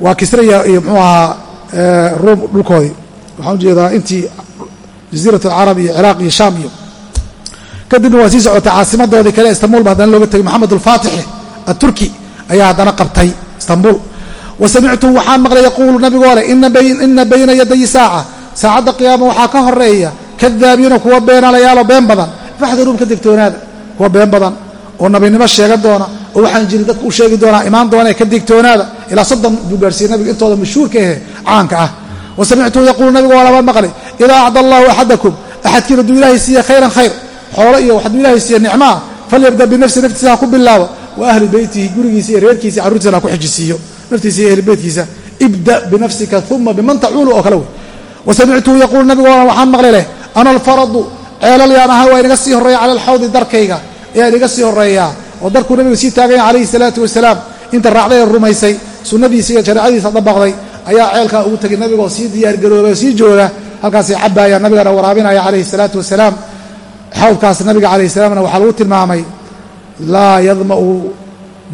Speaker 1: Waa kisra iyo mxuu ahaa ruum dhulkoodii waxaan u jeedaa intii jaziirat alcarab iyo ciraaq iyo shaam iyo kadibna waa sii socotay caasimadoodii kale istanbul ba haddana looga tegay moxamed alfaatixi aturki ayaa haddana qabtay istanbul. Wa samictu waxaan maqlay yaquulu nabigoo leh ina bayna yaday saaca. Saacadda qiyaama waxaa ka horreeya kadaabiina kuwa beenalayaaloo been badan. Faxdaruum ka digtoonaada kuwa been badan oo nabinimo sheegan doona oo waxaan jirin dadku u sheegi doonaa imaan doona ka digtoonaada ilaa soddon buu gaarsiiyey nabiga intooda mashhuurka ahe caanka ah. Wa samictuu yaquulu nabigu waa labaad maqlay idaa acda allahu axadakum axadkiin hadduu ilaahay siiye khayran khayr xoolo iyo hadduu ilaahay siiye nicmaa falyabda binafsi naftiisa ku bilaabo wa ahli beytihi gurigiisa iyo reerkiisa carruurtiisana ha ku xijisiiyo. Naftiisa iyo ahli beytkiisa ibda binafsika uma biman tacuulu oo kale wey. Wa samictuu yaquulu nabigu waxaan maqlay leh ana alfaradu ceelal yaan ahay waa inaga sii horreeya cala alxawdi darkayga ayaa inaga sii horreeyaa oo darkuu nabiga sii taaganya calayhi salaatu wasalaam inta raacday ee rumaysay sunnadiisa iyo shareecadiisa dabaqday ayaa ceelkaa ugu tegay nabigoo sii diyaargaroobay oo sii jooga halkaasay cabbaayaan nabigana waraabinaya calayhi salaatu wasalaam. Xawdkaas nabiga calayhi salaamna waxaa lagu tilmaamay laa yadma'u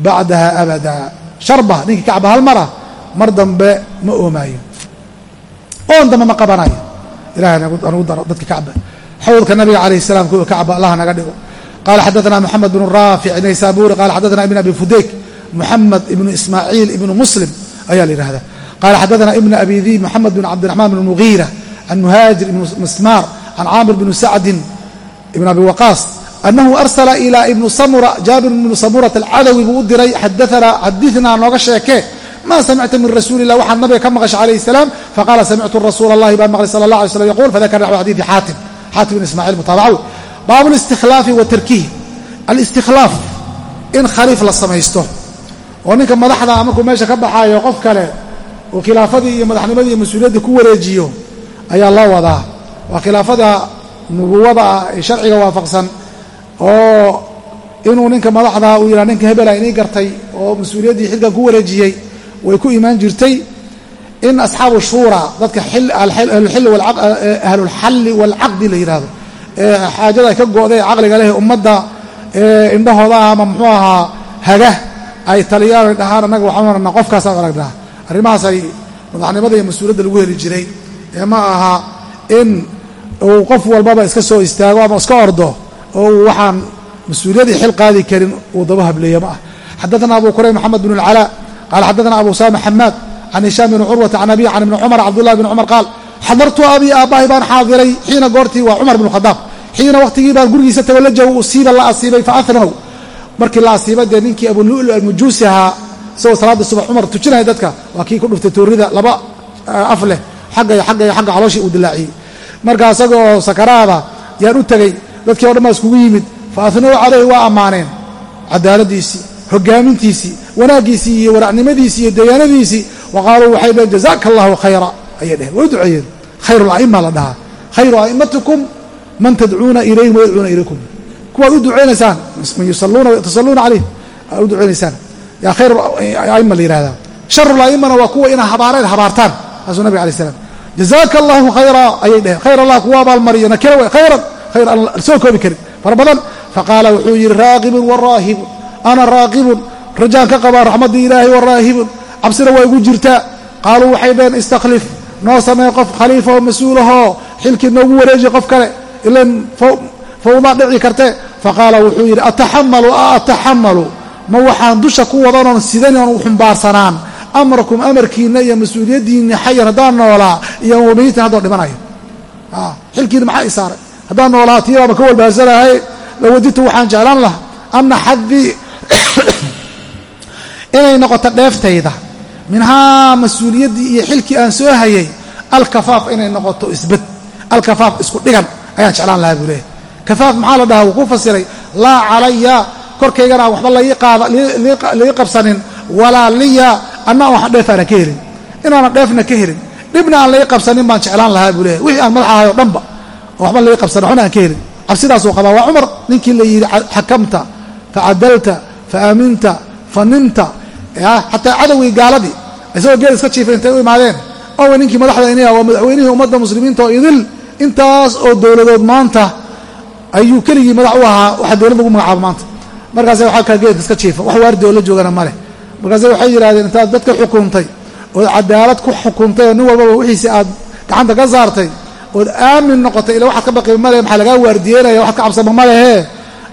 Speaker 1: bacdaha abada. Sharba ninkii kacba hal mara mar dambe ma oomaayo. Oon dambe ma qabanayo. Ilahay anugu daro dadka kacba. Xawdka nabiga calayhi kuwa kacba allah naga dhigo. Qala xadaثna mxamed bn raafic naysaburi qala xadaثna ibn abi fudayk muxamed ibnu ismaaciil ibnu muslim ayaa la yidhahdaa qala xadaana ibn abi di moxamed bin cabdiraxmaan bn mugiira can muhaajir ibn mismaar can caamir bni sacdin ibn abi waqaas anahu arsala ilaa ibnu samura jaabir ibnu samurat alcadawi buu u diray xadaanaa xadinaa nooga sheekee ma samicta min rasuuli illah waxaan nabiga ka maqashay calayhi salaam faqaala samictu rasuula allahi baan maqlay sala allah alay slam yaquul fadakara naxw xadiidi xaatim xaatim ibn ismaciil mutaabacawi baabu listikhlaafi wa tarkihi alistikhlaaf in khaliif la samaysto oo ninka madaxda markuu meesha ka baxaayo qof kale uu khilaafadii iyo madaxnimadii iyo mas'uuliyaddii ku wareejiyo ayaa loo wadaa. Waa khilaafada nubuwada ah ee sharciga waafaqsan oo inuu ninka madaxdaa uu yidhaha ninka hebela inii gartay oo mas'uuliyaddii xilkan ku wareejiyey way ku imaan jirtay in asxaabu shuura dadka ahlulxalli waalcaqdi la yidhahdo ee xaajada ay ka go'day caqliga leh ummadda indhahooda ah ama muxuu ahaa haga ay taliyaan dhahaan annaga waxaan aragna qofkaasaan aragnaa arrimahaas ay madaxnimada iyo mas'uuliyadda lagu heli jiray. Ee ma aha in uu qof walbaba iska soo istaago ama iska ordo oo uu waxaan mas'uuliyadii xil qaadi karin uu daba hableeya ma ah. Xadaana abu kurayb maxamed bn اlcalaa qaala xadaana abu usama xamaad can hishaam bni curwata can abiy can ibni cumar cabdullahi bn cumar qaal xadartu abii aabbahay baan xaadiray xiina goortii waa cumar bn khadaab. Xiina wakhtigii baan gurigiisa tawalajahu usiiba la asiibay faanaw markii la asiibay dee ninkii abululu almujuusi ahaa isagoo salaada subax cumar tujinaya dadka waa kii ku dhuftay toorida laba af leh xagga iyo xagga calooshii uu dilaaciyey. Marka isagoo sakaraada yaan u tegey dadkii o dhan baa iskugu yimid fa afnow calayhi waa ammaaneen. Cadaaladiisii hogaamintiisii wanaaggiisii iyo waracnimadiisii iyo deegaanadiisii wa qaaluu waxay dhaheen jazaaka allahu khayra. Ayay dheheen way duceeyeen. Khayru la'ima la dhahaa. Khayru a'immatikum man tadcuuna ilayhim wayadcuuna ilaykum kuwaad u duceynaysaan man yusaluuna calayh aad u duceynaysaan yaa khayr aima la yihahdaa sharu la'imana waa kuwa inaa habaareen habaartaan. Saasuu nabig alay slam jazaaka allahu khayra ayay dheheen khayr allah kuwa abaalmariyo nakira way. Khayran khayr aan soo koobi karin. Fara badan faqaala wuxuu yidhi raaqibun waraahibun ana raaqibun. Rajaan ka qabaa raxmaddii ilaahay waraahibun cabsina waa igu jirtaa qaaluu waxay dheheen istakhlif noo samee qof khaliifa oo mas'uulahoo xilkii noogu wareeji qof kale ilan fawdaa dhici kartee faqaala wuxuu yidhi ataxamalu a ataxamalu ma waxaan dusha ku wadanoon sidanin oon xumbaarsanaan amrakum amarkiinna iyo mas'uuliyaddiinni xayan haddaan noolaa iyo wameytan haddoo dhimanayo xilkiina maxaa i saaray haddaan noolaa tiibaaba ka walbaarsanahay lawadidtu waxaan jeclaan lahaa anna xadii inay noqoto dheeftayda minhaa mas'uuliyaddii iyo xilkii aan soo hayay alkafaaf inay noqoto isbad alkafaaf isku dhigan ayaan jeclaan lahaa buu leeyahy kafaaf maxaa la dhahaa? Wuu ku fasiray. Laa calaya korkaygana aan waxba lii qabsanin. Walaa liya anna waxaan dheef ka helin. Inaanan dheefna ka helin. Dhibna aan lai qabsanin baan jeclaan lahaa buu leeyahy wixii aan madax ahay o dhanba waxba lai qabsanin waxbana aan ka helin. Cabsidaasuu qabaa. Waa cumar ninkii la yidhi xakamta facadalta faaminta fanimta xataa cadowgii gaaladii isagoo geel iska jiifay intay u imaadeen. Owa ninkii madaxda inaya waa madaxweynihii ummadda muslimiinta oo idil intaas oo dowladood maanta ayuu keligii madax u ahaa waxa dowlad lagu magacaabo maanta. Markaase waxaa kala geedka iska jiifa wax waardi oo la joogana ma leh. Markaase waxay yidhahdeen intaad dadka xukuntay ood cadaalad ku xukuntay oo nin walbaba wixiisi aad gacanta ka saartay ood aamin noqotay ila waxaad ka baqi male maxaa lagaa waardiyeynaya waxaad ka cabsama malehee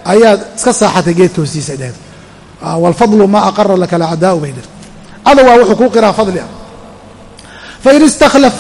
Speaker 1: ayaad iska saaxatay geedka hoostiisa ay dheheen waalfadlu maa aqara laka alacdaa'u bay dhir cadowaa wuxuu kuu qiraa fadli ah. Fain istakhlaf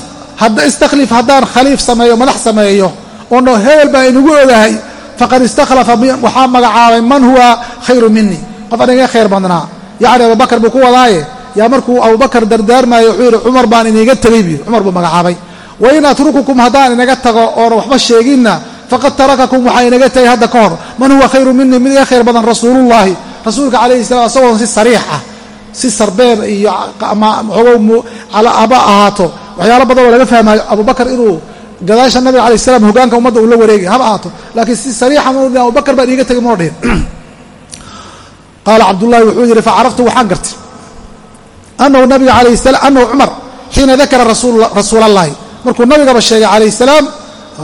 Speaker 1: istakhlif haddaan khaliif sameeyo madax sameeyo oo hebel baa inagu ogahay faqad istakhlafa waxaa magacaabay man huwa khayru minii qof aniga khayr badnaa. Yacni abubakar buu ku wadaaye yaa markuu abubakar dardaarmaayo wuxuu yidhi cumar baan iniga tegay buu cumar buu magacaabay. Wain atrukukum haddaan inaga tago oona waxba sheeginna faqad tarakakum waxaa inaga tegay hadda ka hor. Man huwa khayru minii mid iga khayr badan rasuulullahi rasuulka calayhi salam isagoon si sariix ah si sarbeeb iyo xogow haba ahaato. Waxyaalo badan oo laga fahmaayo abubakar inuu gadaasha nabiga alay salam hogaanka ummadda uu la wareegay. Haba ahaato laakiin si sariixa mu abubakar baan iiga tegay muna dhihin qaala cabdullahi wuxuu yidhi facaraftu waxaan gartay anahu nabiga alayh salam anahu cumar xiina dakara rasuul allahi markuu nabigaba sheegay calayh salaam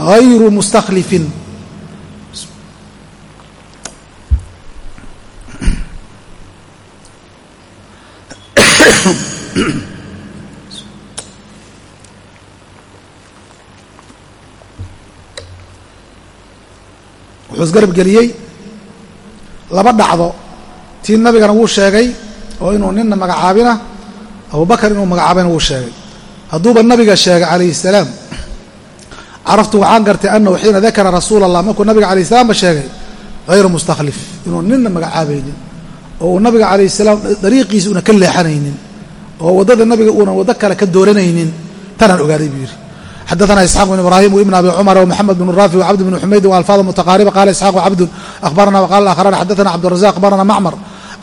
Speaker 1: hayru mustakhlifin wuxuu isgarab geliyey laba dhacdo tii nabigana wuu sheegay oo inuu nina magacaabina abubakar inuu magacaabayna wuu sheegay. Hadduuba nabiga sheegay calayhi salaam. Caraftu waxaan gartay anahu xiina dakara rasuula allah markuu nabiga calayh salaamba sheegay hayru mustakhlif inuu nina magacaabaynin oo uu nabiga calayh salaam dariiqiisa una ka leexanaynin oo waddada nabiga uunan waddo kale ka dooranaynin tanaan ogaaday buu yidhi xadaثna isxaaq بn ibrahim وibn abi cmr وmxamed بn raafi وcabd بn xumaydin وalfaad mتaqاariba qala isxaaq cabdun akhbarana وqala akhrana xadaثna cabdالrazaq akhbarana macmar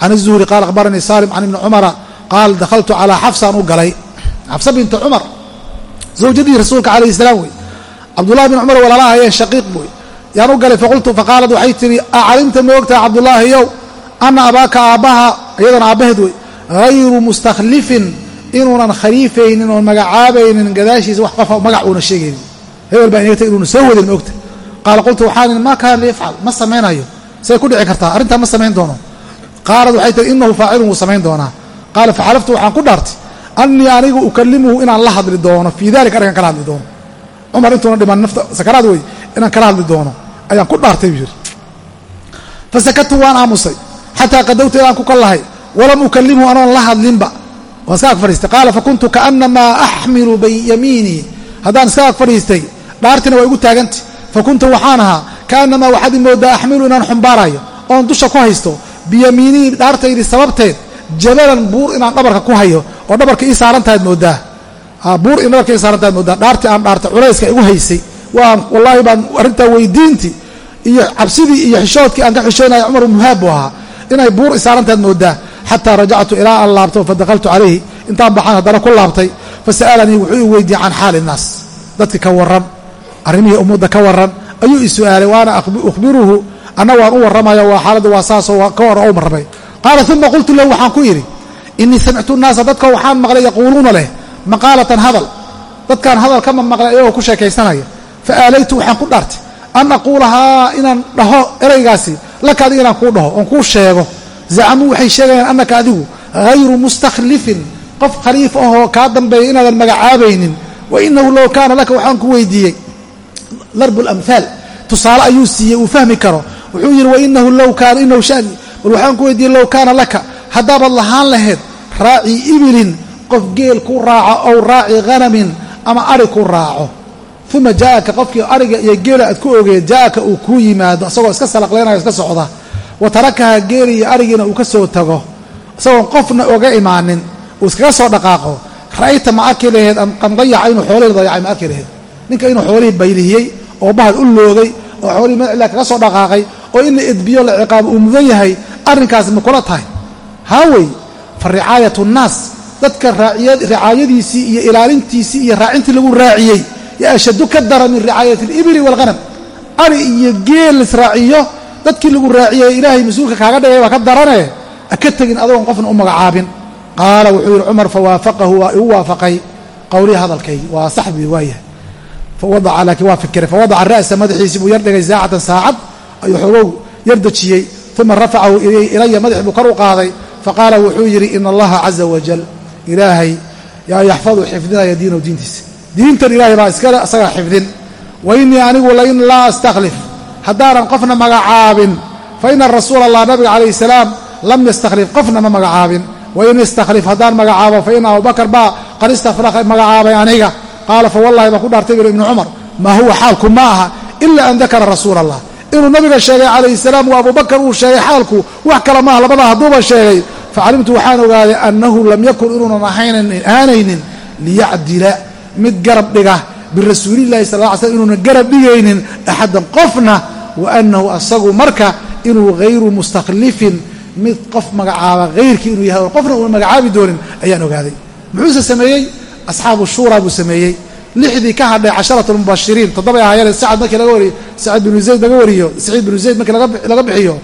Speaker 1: can الzuhri qala akhbaranii salim can ibni cumara qaal dakhaltu calىa xafsaan u galay xafsa binta cumar zawjadii rasuulka calayh الsalaam wey cabdullahi bin cumar walaala ayeen shaqiiq wey yaan u galay faqultu faqaalad waxay tihi acalimta ma ogtaha cabdullaahiyow ana abaaka aabbaha iyadana aabbaheed wey hayru mustakhlifin inuunan khaliifaynin oon magacaabaynin gadaashiisa wax qofa magac uuna sheegaynin. Hebel baa inagta inuuna soo wadin ma ogta qaala qultu waxaan maa kaana liyafcal ma samaynayo. Say ku dhici kartaa. Arrintaa ma samayn doono. Qaalad waxay tihi inahu faacilun wuu samayn doonaa. Qaala faxalaftu waxaan ku dhaartay annii anigu ukalimuhu inaan la hadli doono. Fii dalika arrinkan kala hadli doono. Cumar intuuna dhiman nafta sakaraad wey inaan kala hadli doono. Ayaan ku dhaartay buu yidhi. Fasakadtu waan aamusay xataa qadowta ilaan ku kallahay walam ukalimhu anoon la hadlinba waan iska ag fadhiistay qaala fakuntu kaanamaa axmilu yamiinii haddaan iska ag fadhiistay dhaartina waa igu taagantay. Fakuntu waxaan ahaa kaanamaa waxaad moodaa axmilu inaan xumbaarayo oon dusha ku haysto. Biyamiinii dhaartaydi sababteed jabalan buur inaan dhabarka ku hayo oo dhabarka ii saarantahaad moodaa. Buur in dhabarka ii saarantahaad moodaa. Dhaartii aan dhaartay culayska igu haysay. Waan wallaahi baan arrintaa weydiintii iyo cabsidii iyo xishoodkii aan ka xishoonaya cumar muhaab buu ahaa inay buur isaarantaad moodaa xataa rajactu ilaa aan laabto fadakhaltu calayhi intaan baxaan haddana ku laabtay fasa'alanii wuxuu i weydiiyey can xaali innaas dadka ka warran arrimihii ummadda ka warran ayuu i su'aalay waana ukhbiruhu anna waan u warramaya waa xaaladda waa saasoo ka hor ou marramay qaala uma qultu lahu waxaan ku yidhi innii samictu nnaasa dadka waxaan maqlay yaquuluuna leh maqaalatan hadal dadkaan hadal kama maqlay iyagoo ku sheekaysanaya fa aalaytu waxaan ku dhaartay an aquulahaa inaan dhaho eraygaasi laka adiga inaan kuu dhaho oon kuu sheego zacamuu waxay sheegayaan annaka adigu hayru mustakhlifin. Qof khaliif ahoo kaa dambeeya inaadan magacaabaynin. Wa inahu low kaana laka waxaan ku weydiiyey. Darbu lamhaal tusaale ayuu siiyey uu fahmi karo. Wuxuu yidhi wainahu low kaana inahu shani. Bal waxaan ku weydiiyey low kaana laka. Haddaabaad lahaan lahayd raaci ibilin qof geel ku raaco ow raaci hanamin ama ari ku raaco. Uma jaaaka qofkii ariga iyo geela aad ku ogeed jaaaka uu kuu yimaado isagoo iska salaqlaynayo iska socda wa tarakaha geeli iyo arigiina uu ka soo tago isagoon qofna oga imaanin uu iskaga soo dhaqaaqo. Ra'ayta ma arki laheed an dayaca inuu xoolihii dayacay ma arki laheed. Ninka inuu xoolihii baylihiyey oo bahal u loogay oo xoolihii madcilaa kaga soo dhaqaaqay oo in la edbiyo la ciqaabo uu mudan yahay arrinkaasi ma kula tahay. Haawey fa ricaayatu nnaas dadka ricaayadiisii iyo ilaalintiisii iyo raacintii lagu raaciyey yo ashaddu ka dara min ricaayati alibili waalghanam ari iyo geel israaciyo dadkii lagu raaciyey ilaahay mas'uulka kaaga dhigay baa ka darane. Aka tegin adoon qofna u magacaabin. Qaala wuxuu yidhi cumar fawaafaqahu waa igu waafaqay. Qowlihii hadalkay waa saxbii waayahay. Fawadaca laakiin waa fikiray fawadaca ra'sa madaxiisii buu yar dhigay saacatan saacad ayuu xoogow yar dejiyey. Uma rafacahu ilaya madaxi buu kor u qaaday. Faqaala wuxuu yidhi ina allaha caza wajal ilaahay yaa yaxfadu xifdinaya diinahu diintiisa diintan ilaahay baa iskale isagaa xifdin. Wa innii anigu lain laa astakhlif haddaanan qofna magacaabin. Fa ina rasuula allah nabiga calayhi salaam lam yastakhlif. Qofna ma magacaabin. Wain istakhlif haddaan magacaabo fa ina abubakar baa qad istakhlafa magacaabay aniga. Qaala fa wallahi baan ku dhaartay buri ibnu cumar. Maa huwa xaalku? Ma aha. Ila an dakara rasuula allah inuu nabiga sheegay calayhi salaam wa abubakar uu sheegay xaalku. Wax kale maaha labada hadduuba sheegay. Facalimtu waxaan ogaaday annahu lam yakun inuunan ahaanaynin liyacdila mid garab dhiga. Birasuulillahi sal lla ly slm inuunan garab dhigaynin axadan qofna wa annahu asagu marka inuu hayru mustakhlifin mid qof magacaaba hayrkii inuu yahay oo qofna uuna magacaabi doonin ayaan ogaaday muxuuse sameeyey asxaabu shuuraa buu sameeyey lixdii ka hadhay casharatu lmubashiriin toddobay ahaayeen sacad markii laga wariyo sacid binu zayd laga wariyo saciid binu zayd markii laga bixiyo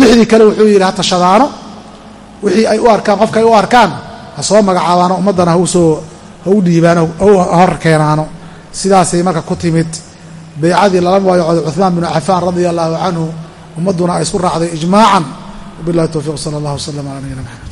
Speaker 1: lixdii kale wuxuu yidhi ha tashadaano wixii ay u arkaan qofka ay u arkaan ha soo magacaabaano ummaddana hausoo ha u dhiibaano hor keenaano sidaasay marka ku timid beycadii lala waayocday cuhmaan binu cafaan radia allahu canhu ummadduna ay isku raacday ijmaacan wabillahi towfiiq sala allah wasalam ala nabiyina maxamed